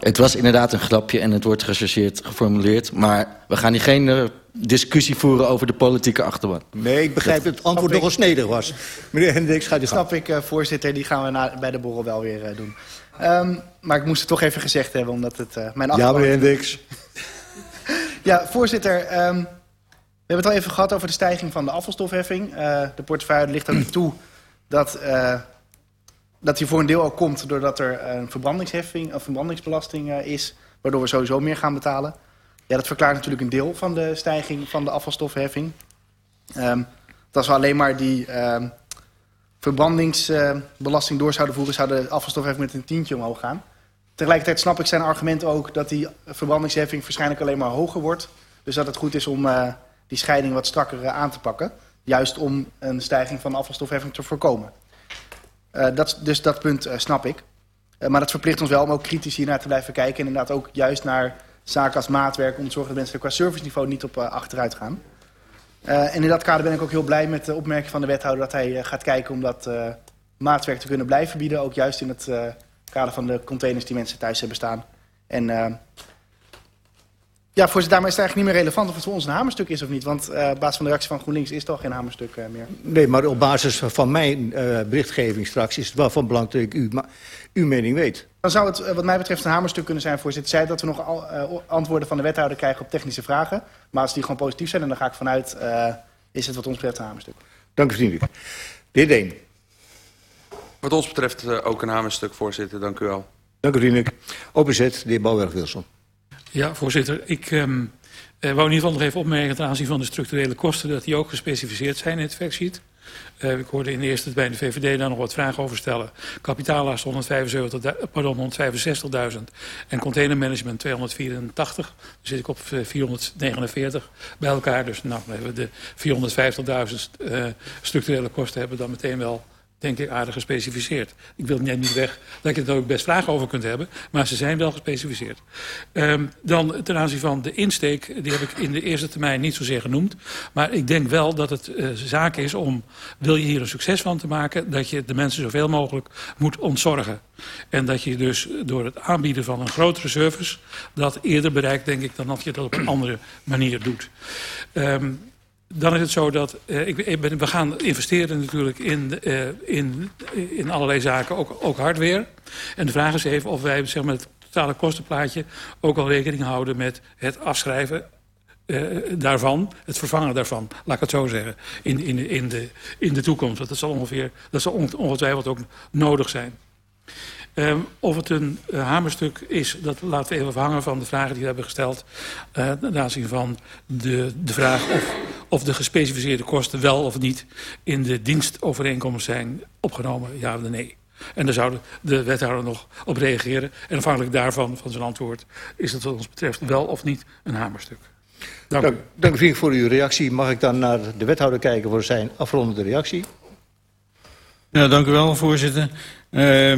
Het was inderdaad een grapje en het wordt gechargeerd geformuleerd. Maar we gaan hier geen uh, discussie voeren over de politieke achterban. Nee, ik begrijp dat het antwoord nogal snedig was. Meneer Hendricks, gaat u Snap ik, uh, voorzitter. Die gaan we na, bij de borrel wel weer uh, doen. Um, maar ik moest het toch even gezegd hebben, omdat het uh, mijn achterban... Ja, meneer Hendricks. ja, voorzitter. Um, we hebben het al even gehad over de stijging van de afvalstofheffing. de portefeuille ligt ook toe dat dat die voor een deel ook komt doordat er een verbrandingsheffing, een verbrandingsbelasting uh, is, waardoor we sowieso meer gaan betalen. Ja, dat verklaart natuurlijk een deel van de stijging van de afvalstoffenheffing. Um, als we alleen maar die um, verbrandingsbelasting door zouden voeren, zou de afvalstoffenheffing met een tientje omhoog gaan. Tegelijkertijd snap ik zijn argument ook dat die verbrandingsheffing waarschijnlijk alleen maar hoger wordt. Dus dat het goed is om uh, die scheiding wat strakker uh, aan te pakken. Juist om een stijging van afvalstofheffing te voorkomen. Uh, dat, dus dat punt snap ik. Maar dat verplicht ons wel om ook kritisch hiernaar te blijven kijken. En inderdaad ook juist naar zaken als maatwerk... om te zorgen dat mensen qua serviceniveau niet op achteruit gaan. en in dat kader ben ik ook heel blij met de opmerking van de wethouder... dat hij gaat kijken om dat maatwerk te kunnen blijven bieden. Ook juist in het van de containers die mensen thuis hebben staan. En ja, voorzitter, daarmee is het eigenlijk niet meer relevant of het voor ons een hamerstuk is of niet. Want uh, op basis van de reactie van GroenLinks is het toch geen hamerstuk uh, meer. Nee, maar op basis van mijn uh, berichtgeving straks is het wel van belang dat ik u, uw mening weet. Dan zou het wat mij betreft een hamerstuk kunnen zijn, voorzitter. Zij dat we nog al, antwoorden van de wethouder krijgen op technische vragen. Maar als die gewoon positief zijn, en dan ga ik vanuit, is het wat ons betreft een hamerstuk. Dank u vriendelijk. De heer Deen. Wat ons betreft ook een hamerstuk, voorzitter. Dank u wel. Dank u vriendelijk. Openzet, de heer Bouwberg-Wilson. Ja, voorzitter. Ik um, wou in ieder geval nog even opmerken ten aanzien van de structurele kosten... dat die ook gespecificeerd zijn in het factsheet. Uh, ik hoorde in de eerste bij de VVD daar nog wat vragen over stellen. Kapitaallast 175, pardon, 165.000 en containermanagement 284. Dan zit ik op 449 bij elkaar. Dus nou, we hebben de 450.000 uh, structurele kosten hebben dan meteen wel denk ik, aardig gespecificeerd. Ik wil niet weg dat je er ook best vragen over kunt hebben... maar ze zijn wel gespecificeerd. Um, dan ten aanzien van de insteek, die heb ik in de eerste termijn niet zozeer genoemd. Maar ik denk wel dat het uh, zaak is om, wil je hier een succes van te maken... dat je de mensen zoveel mogelijk moet ontzorgen. En dat je dus door het aanbieden van een grotere service... dat eerder bereikt, denk ik, dan dat je dat op een andere manier doet. Um, dan is het zo dat uh, ik, we gaan investeren natuurlijk in, uh, in, in allerlei zaken, ook, ook hardware. En de vraag is even of wij zeg maar, het totale kostenplaatje ook al rekening houden met het afschrijven uh, daarvan, het vervangen daarvan, laat ik het zo zeggen, in, in, in, de, in de toekomst. Want dat zal, ongeveer, dat zal ongetwijfeld ook nodig zijn. Um, of het een hamerstuk is, dat laten we even afhangen van de vragen die we hebben gesteld. Uh, ten aanzien van de, de vraag of, of de gespecificeerde kosten wel of niet in de dienstovereenkomst zijn opgenomen, ja of nee. En daar zou de, de wethouder nog op reageren. En afhankelijk daarvan, van zijn antwoord, is het wat ons betreft wel of niet een hamerstuk. Dank, dank, dank u voor uw reactie. Mag ik dan naar de wethouder kijken voor zijn afrondende reactie? Ja, dank u wel, voorzitter. Uh,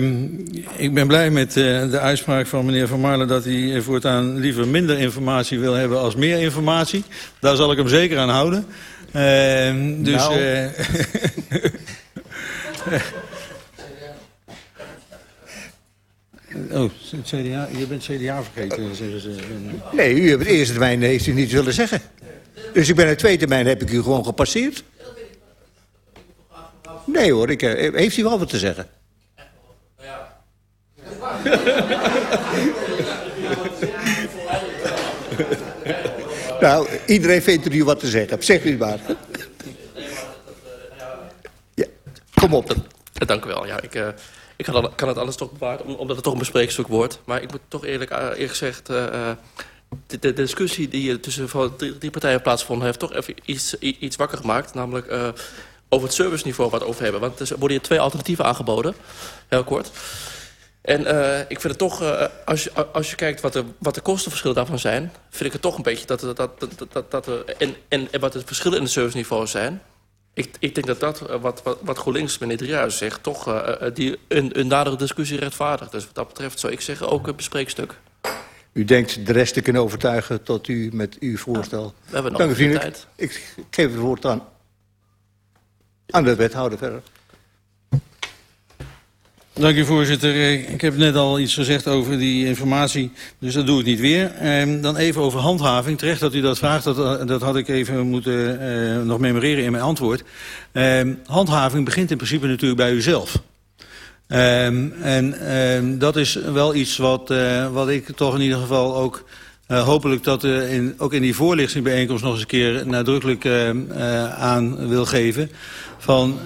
ik ben blij met uh, de uitspraak van meneer Van Marlen... dat hij voortaan liever minder informatie wil hebben als meer informatie. Daar zal ik hem zeker aan houden. Uh, dus... Nou. Uh, oh, CDA, je bent CDA vergeten, zeggen ze. Nee, u hebt het eerste termijn heeft u niet willen zeggen. Dus ik ben het tweede termijn heb ik u gewoon gepasseerd. Nee hoor, ik, heeft u wel wat te zeggen? nou, iedereen vindt er nu wat te zeggen. Zeg u maar. Ja, kom op. Dank u wel. Ja, ik, uh, ik kan, kan, het alles toch bewaren, omdat het toch een bespreekstuk wordt. Maar ik moet toch eerlijk, uh, gezegd... Uh, de, discussie die tussen van drie, partijen plaatsvond... heeft toch even iets, iets wakker gemaakt. Namelijk over het serviceniveau wat over hebben. Want er worden hier twee alternatieven aangeboden. Heel kort. En uh, ik vind het toch, uh, als, je, als je kijkt wat de, wat de kostenverschillen daarvan zijn... vind ik het toch een beetje dat, dat, dat, dat, dat, en, en, en wat de verschillen in de serviceniveaus zijn... Ik, ik denk dat dat, wat, wat, wat GroenLinks, meneer Driehuis zegt... toch uh, die, een, een nadere discussie rechtvaardigt. Dus wat dat betreft zou ik zeggen ook een bespreekstuk. U denkt de rest te kunnen overtuigen tot u met uw voorstel. Ja, we hebben nog Dank u, tijd. Ik, ik geef het woord aan, aan de wethouder verder. Dank u voorzitter. Ik heb net al iets gezegd over die informatie, dus dat doe ik niet weer. Eh, dan even over handhaving. Terecht dat u dat vraagt, dat, dat had ik even moeten uh, nog memoreren in mijn antwoord. Uh, handhaving begint in principe natuurlijk bij uzelf. en dat is wel iets wat, uh, wat ik toch in ieder geval ook... Uh, hopelijk dat uh, in, ook in die voorlichtingbijeenkomst nog eens een keer nadrukkelijk uh, aan wil geven. Van,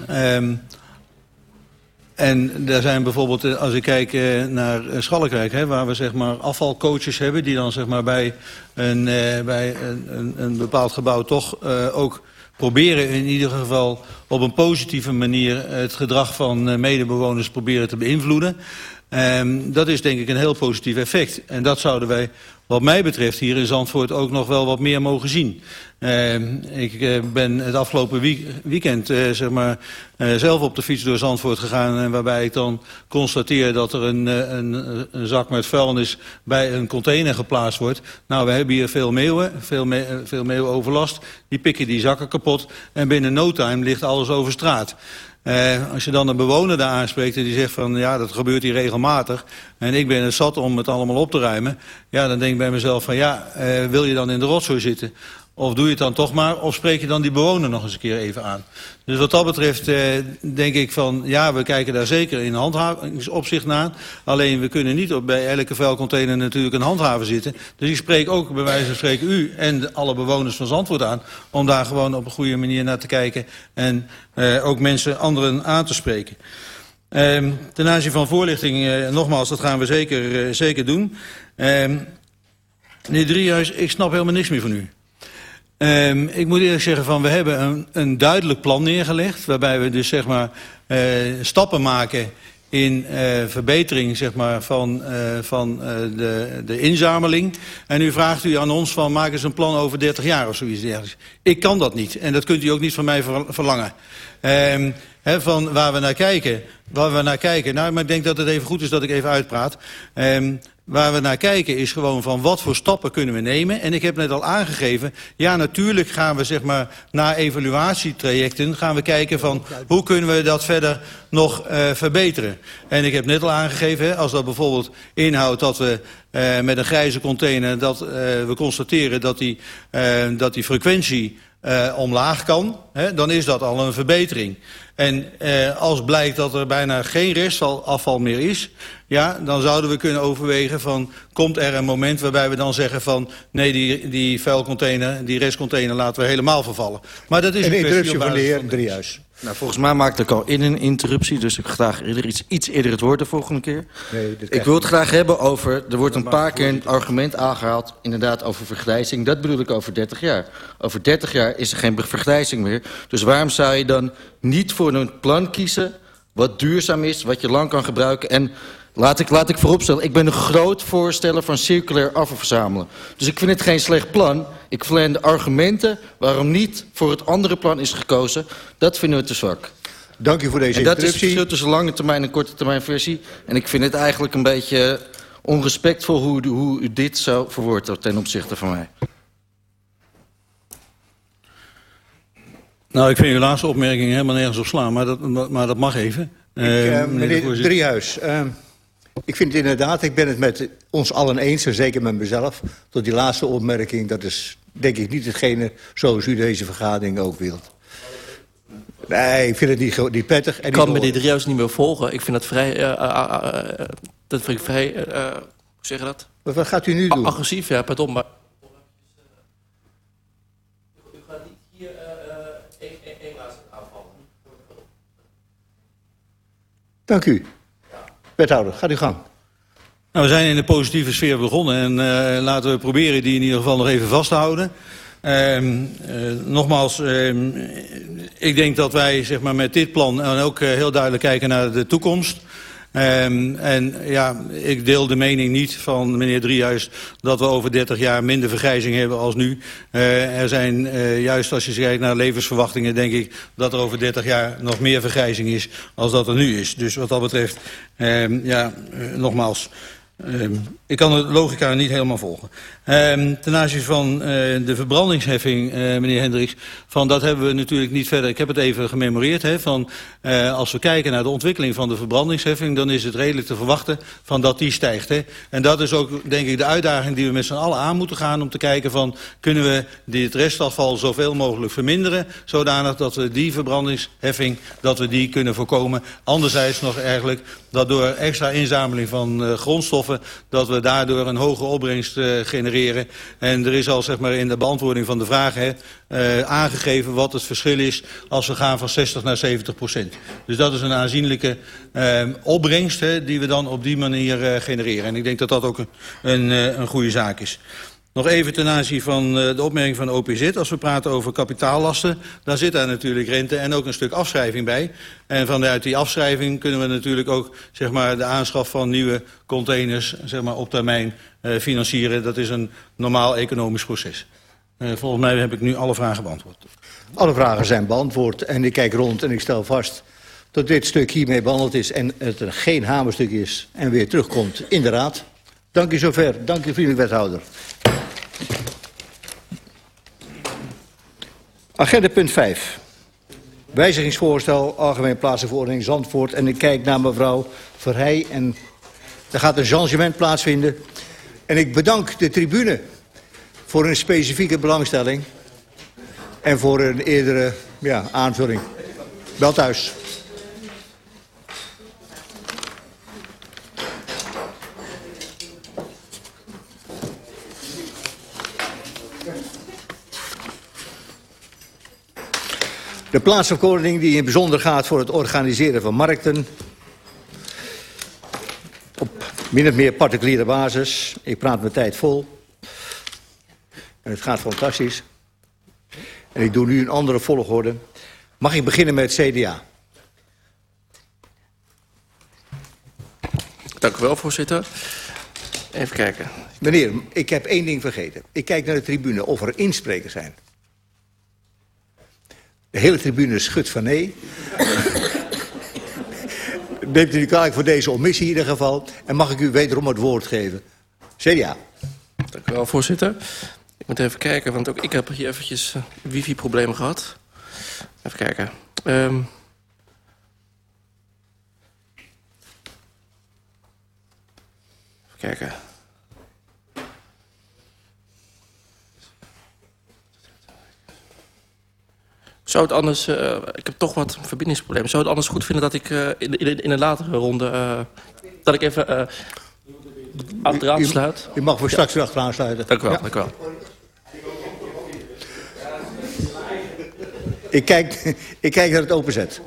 en daar zijn bijvoorbeeld, eh, als ik kijk eh, naar eh, Schalkwijk... Hè, waar we zeg maar, afvalcoaches hebben... die dan zeg maar, bij, een, bij een, een, bepaald gebouw toch ook proberen... in ieder geval op een positieve manier... het gedrag van medebewoners proberen te beïnvloeden. Um, dat is denk ik een heel positief effect. En dat zouden wij wat mij betreft hier in Zandvoort ook nog wel wat meer mogen zien. Uh, ik uh, ben het afgelopen week weekend uh, zeg maar, zelf op de fiets door Zandvoort gegaan... en waarbij ik dan constateer dat er een, een, een, zak met vuilnis bij een container geplaatst wordt. Nou, we hebben hier veel meeuwen, veel, me veel meeuwenoverlast. Die pikken die zakken kapot en binnen no time ligt alles over straat. Uh, als je dan een bewoner daar aanspreekt en die zegt van... ja, dat gebeurt hier regelmatig en ik ben het zat om het allemaal op te ruimen... ja, dan denk ik bij mezelf van ja, uh, wil je dan in de rotzooi zitten? Of doe je het dan toch maar, of spreek je dan die bewoner nog eens een keer even aan. Dus wat dat betreft eh, denk ik van, ja, we kijken daar zeker in handhavingsopzicht naar. Alleen we kunnen niet op, bij elke vuilcontainer natuurlijk een handhaver zitten. Dus ik spreek ook bij wijze van spreken u en alle bewoners van Zandvoort aan... om daar gewoon op een goede manier naar te kijken en eh, ook mensen, anderen aan te spreken. Eh, ten aanzien van voorlichting, eh, nogmaals, dat gaan we zeker, uh, zeker doen. Uh, meneer Driehuis, ik snap helemaal niks meer van u. Um, ik moet eerlijk zeggen van we hebben een, een duidelijk plan neergelegd... waarbij we dus zeg maar uh, stappen maken in uh, verbetering zeg maar, van, uh, van de, de inzameling. En nu vraagt u aan ons van maak eens een plan over 30 jaar of zoiets dergelijks. Ik kan dat niet en dat kunt u ook niet van mij ver, verlangen. Um, van waar we naar kijken. Waar we naar kijken. Nou, maar ik denk dat het even goed is dat ik even uitpraat. Um, Waar we naar kijken is gewoon van wat voor stappen kunnen we nemen. En ik heb net al aangegeven, ja natuurlijk gaan we zeg maar na evaluatietrajecten... gaan we kijken van hoe kunnen we dat verder nog uh, verbeteren. En ik heb net al aangegeven, als dat bijvoorbeeld inhoudt dat we uh, met een grijze container... dat uh, we constateren dat die, dat die frequentie omlaag kan, hè, dan is dat al een verbetering. En eh, als blijkt dat er bijna geen restafval meer is... ja, dan zouden we kunnen overwegen van... komt er een moment waarbij we dan zeggen van... nee, die, die vuilcontainer, die restcontainer laten we helemaal vervallen. Maar dat is een, een interruptie van de heer Driehuis. Nou, volgens mij maakte ik al in een interruptie, dus ik graag eerder iets, iets eerder het woord de volgende keer. Nee, ik wil het graag hebben over, er wordt een paar keer een argument aangehaald, inderdaad over vergrijzing. Dat bedoel ik over 30 jaar. Over 30 jaar is er geen vergrijzing meer. Dus waarom zou je dan niet voor een plan kiezen wat duurzaam is, wat je lang kan gebruiken en Laat ik, laat ik vooropstellen, ik ben een groot voorsteller van circulair afval verzamelen. Dus ik vind het geen slecht plan. Ik verleen de argumenten waarom niet voor het andere plan is gekozen. Dat vinden we te zwak. Dank u voor deze en dat is het verschil tussen lange termijn en korte termijn versie. En ik vind het eigenlijk een beetje onrespectvol hoe, hoe u dit zo verwoordt ten opzichte van mij. Nou, ik vind uw laatste opmerking helemaal nergens op slaan, maar dat, maar dat mag even. Ik, uh, uh, meneer, meneer Driehuis, uh, ik vind inderdaad, ik ben het met ons allen eens, en zeker met mezelf... tot die laatste opmerking, dat is denk ik niet hetgene zoals u deze vergadering ook wilt. Nee, ik vind het niet, niet prettig. Ik kan meneer Driehuis niet meer volgen. Ik vind dat vrij... Uh, uh, uh, dat vind ik vrij... hoe zeg je dat? Maar wat gaat u nu doen? Agressief, ja, pardon, maar... Dank u. Wethouder, gaat u gang. Nou, we zijn in de positieve sfeer begonnen en uh, laten we proberen die in ieder geval nog even vast te houden. Uh, uh, nogmaals, ik denk dat wij zeg maar, met dit plan en ook eh, heel duidelijk kijken naar de toekomst. Um, en ja, ik deel de mening niet van meneer Driehuis dat we over 30 jaar minder vergrijzing hebben als nu. Uh, er zijn, uh, juist als je kijkt naar levensverwachtingen, denk ik dat er over 30 jaar nog meer vergrijzing is als dat er nu is. Dus wat dat betreft, um, ja, uh, nogmaals, Um, ik kan de logica niet helemaal volgen. Um, ten aanzien van uh, de verbrandingsheffing, uh, meneer Hendricks, van dat hebben we natuurlijk niet verder. Ik heb het even gememoreerd. Hè, van, uh, als we kijken naar de ontwikkeling van de verbrandingsheffing, dan is het redelijk te verwachten van dat die stijgt. Hè. En dat is ook, denk ik, de uitdaging die we met z'n allen aan moeten gaan om te kijken van kunnen we dit restafval zoveel mogelijk verminderen, zodanig dat we die verbrandingsheffing, dat we die kunnen voorkomen. Anderzijds nog eigenlijk dat door extra inzameling van grondstoffen, dat we daardoor een hoge opbrengst genereren genereren. En er is al zeg maar, in de beantwoording van de vraag uh, aangegeven wat het verschil is als we gaan van 60 naar 70 procent. Dus dat is een aanzienlijke uh, opbrengst hè, die we dan op die manier uh, genereren. En ik denk dat dat ook een, een, een goede zaak is. Nog even ten aanzien van de opmerking van OPZ. Als we praten over kapitaallasten, dan zit daar natuurlijk rente en ook een stuk afschrijving bij. En vanuit die afschrijving kunnen we natuurlijk ook zeg maar, de aanschaf van nieuwe containers zeg maar, op termijn uh, financieren. Dat is een normaal economisch proces. Uh, volgens mij heb ik nu alle vragen beantwoord. Alle vragen zijn beantwoord en ik kijk rond en ik stel vast dat dit stuk hiermee behandeld is en het er geen hamerstuk is en weer terugkomt in de raad. Dank u zover. Dank u vriendelijk wethouder. Agenda punt 5. Wijzigingsvoorstel, Algemeen Plaatsverordening Zandvoort. En ik kijk naar mevrouw Verheij en er gaat een changement plaatsvinden. En ik bedank de tribune voor een specifieke belangstelling. En voor een eerdere ja, aanvulling. Wel thuis. De plaatsverordening die in bijzonder gaat voor het organiseren van markten. Op min of meer particuliere basis. Ik praat mijn tijd vol. En het gaat fantastisch. En ik doe nu een andere volgorde. Mag ik beginnen met het CDA? Dank u wel, voorzitter. Even kijken. Meneer, ik heb één ding vergeten. Ik kijk naar de tribune of er insprekers zijn. De hele tribune schudt van nee. Neemt u niet kwalijk voor deze omissie in ieder geval. En mag ik u wederom het woord geven. CDA. Dank u wel, voorzitter. Ik moet even kijken, want ook ik heb hier eventjes uh, wifi-problemen gehad. Even kijken. Um, even kijken. Zou het anders... Uh, ik heb toch wat verbindingsproblemen. Zou het anders goed vinden dat ik uh, in, in, in een latere ronde... Uh, dat ik even achteraan sluit? U, u mag voor straks ja. weer achteraan sluiten. Dank u wel, ja. dank u wel. Ik kijk, ik kijk naar het openzet.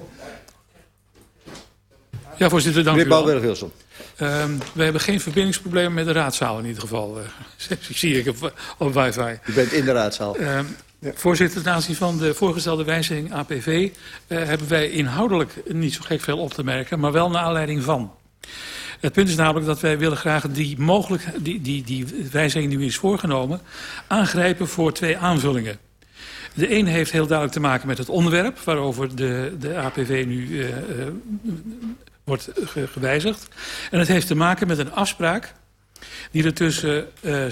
Ja, voorzitter, dank Meneer u wel. Bouwberg-Wilson. Um, we hebben geen verbindingsproblemen met de raadzaal in ieder geval. Uh, zie ik op, op wifi. U bent in de raadzaal. Um, Voorzitter, ten aanzien van de voorgestelde wijziging APV... Uh, hebben wij inhoudelijk niet zo gek veel op te merken... maar wel naar aanleiding van. Het punt is namelijk dat wij willen graag die, mogelijk, die, die, die wijziging die nu is voorgenomen... aangrijpen voor twee aanvullingen. De een heeft heel duidelijk te maken met het onderwerp... waarover de, de APV nu uh, uh, wordt ge gewijzigd. En het heeft te maken met een afspraak... die er tussen uh,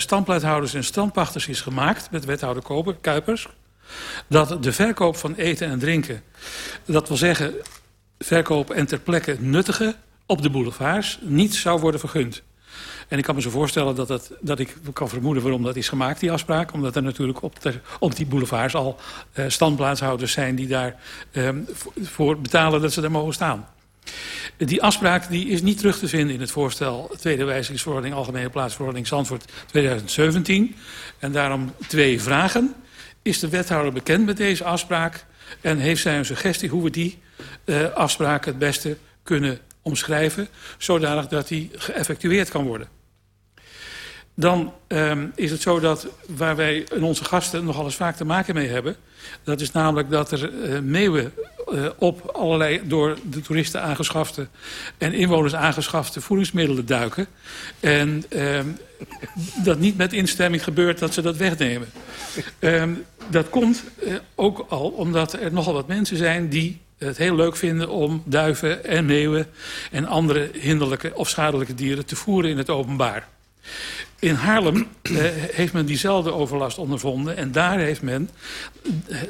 en strandpachters is gemaakt... met wethouder Koper, Kuipers... dat de verkoop van eten en drinken... dat wil zeggen verkoop en ter plekke nuttige op de boulevards... niet zou worden vergund. En ik kan me zo voorstellen dat, dat, dat ik kan vermoeden waarom dat is gemaakt, die afspraak. Omdat er natuurlijk op, op die boulevards al uh, standplaatshouders zijn die daar um, voor betalen dat ze daar mogen staan. Die afspraak die is niet terug te vinden in het voorstel Tweede Wijzigingsverordening Algemene Plaatsverordening Zandvoort 2017. En daarom twee vragen. Is de wethouder bekend met deze afspraak? En heeft zij een suggestie hoe we die uh, afspraak het beste kunnen omschrijven... zodanig dat die geëffectueerd kan worden. Dan um, is het zo dat waar wij en onze gasten nogal eens vaak te maken mee hebben... dat is namelijk dat er uh, meeuwen uh, op allerlei door de toeristen aangeschafte... en inwoners aangeschafte voedingsmiddelen duiken. En um, dat niet met instemming gebeurt dat ze dat wegnemen. Um, dat komt uh, ook al omdat er nogal wat mensen zijn die het heel leuk vinden om duiven en meeuwen en andere hinderlijke of schadelijke dieren te voeren in het openbaar. In Haarlem uh, heeft men diezelfde overlast ondervonden en daar heeft men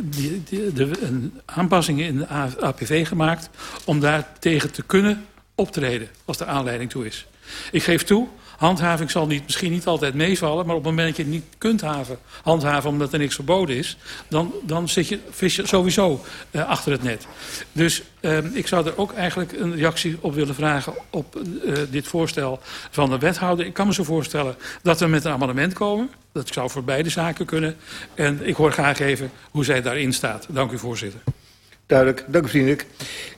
die, die, de, een aanpassingen in de APV gemaakt om daar tegen te kunnen optreden als er aanleiding toe is. Ik geef toe, handhaving zal niet, misschien niet altijd meevallen... maar op het moment dat je het niet kunt haven, handhaven omdat er niks verboden is... dan, dan zit je, vis je sowieso uh, achter het net. Dus uh, ik zou er ook eigenlijk een reactie op willen vragen... op uh, dit voorstel van de wethouder. Ik kan me zo voorstellen dat we met een amendement komen. Dat zou voor beide zaken kunnen. En ik hoor graag even hoe zij daarin staat. Dank u, voorzitter. Duidelijk, dank u vriendelijk.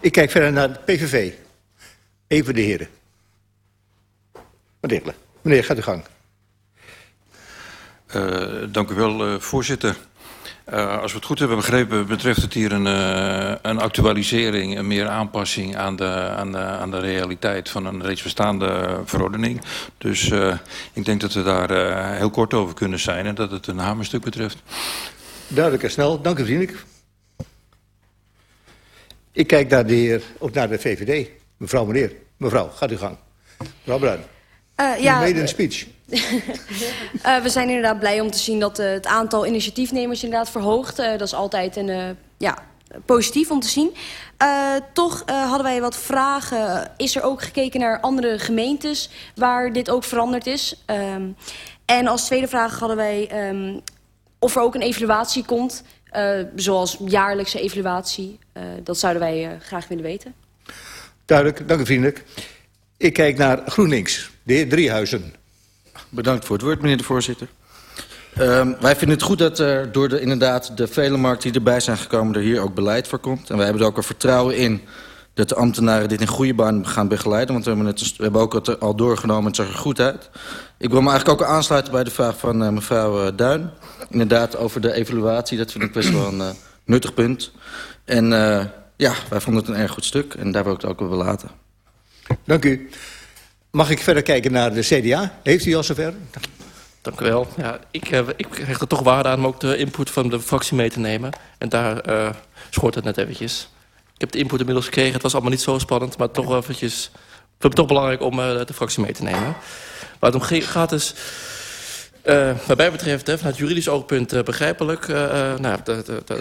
Ik kijk verder naar de PVV. Even de heren. Meneer, meneer, gaat u gang. Uh, dank u wel, uh, voorzitter. Uh, als we het goed hebben begrepen, betreft het hier een, een actualisering, een meer aanpassing aan de, aan, de, aan de realiteit van een reeds bestaande verordening. Dus ik denk dat we daar heel kort over kunnen zijn en dat het een hamerstuk betreft. Duidelijk en snel, dank u vriendelijk. Ik kijk naar de heer, of naar de VVD. Mevrouw, meneer. Mevrouw, gaat u gang. Mevrouw Bruin. Uh, ja, made in speech. uh, we zijn inderdaad blij om te zien dat uh, het aantal initiatiefnemers inderdaad verhoogt. Dat is altijd een, ja, positief om te zien. Toch hadden wij wat vragen. Is er ook gekeken naar andere gemeentes waar dit ook veranderd is? Um, en als tweede vraag hadden wij um, of er ook een evaluatie komt. Zoals jaarlijkse evaluatie. Dat zouden wij graag willen weten. Duidelijk, dank u vriendelijk. Ik kijk naar GroenLinks, de heer Driehuizen. Bedankt voor het woord, meneer de voorzitter. Um, wij vinden het goed dat er door de, inderdaad de vele markten die erbij zijn gekomen... er hier ook beleid voor komt. En wij hebben er ook een vertrouwen in dat de ambtenaren dit in goede baan gaan begeleiden. Want we hebben, het, we hebben ook het al doorgenomen en het zag er goed uit. Ik wil me eigenlijk ook aansluiten bij de vraag van uh, mevrouw uh, Duin. Inderdaad, over de evaluatie. Dat vind ik best wel een uh, nuttig punt. En ja, wij vonden het een erg goed stuk. En daar wil ik het ook wel laten. Dank u. Mag ik verder kijken naar de CDA? Heeft u al zover? Dank u wel. Ja, ik, uh, ik hecht er toch waarde aan om ook de input van de fractie mee te nemen. En daar uh, schort het net eventjes. Ik heb de input inmiddels gekregen. Het was allemaal niet zo spannend, maar toch eventjes... Ik vind het toch belangrijk om uh, de fractie mee te nemen. Waar het om gaat is... Uh, wat mij betreft, hè, vanuit juridisch oogpunt begrijpelijk. Nou,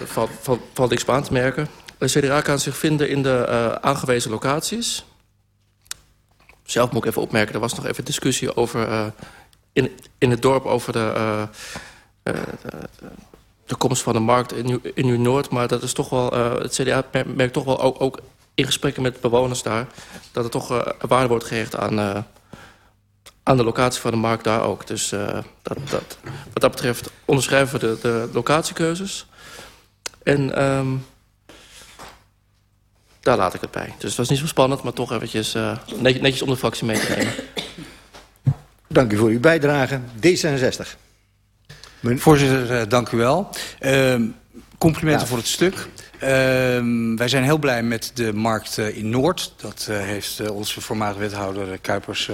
valt, valt, valt niks aan te merken. De CDA kan zich vinden in de aangewezen locaties. Zelf moet ik even opmerken, er was nog even discussie over... in, in het dorp over de, de, de, komst van de markt in, in Nieuw-Noord. Maar dat is toch wel, het CDA merkt toch wel ook, ook in gesprekken met bewoners daar... dat er toch waarde wordt gehecht aan aan de locatie van de markt daar ook. Dus uh, dat, dat, wat dat betreft onderschrijven we de, de locatiekeuzes. En um, daar laat ik het bij. Dus het was niet zo spannend, maar toch eventjes uh, netjes, netjes om de fractie mee te nemen. Dank u voor uw bijdrage. D66. Men... Voorzitter, uh, dank u wel. complimenten ja. voor het stuk. Uh, wij zijn heel blij met de markt uh, in Noord. Dat uh, heeft onze voormalige wethouder Kuipers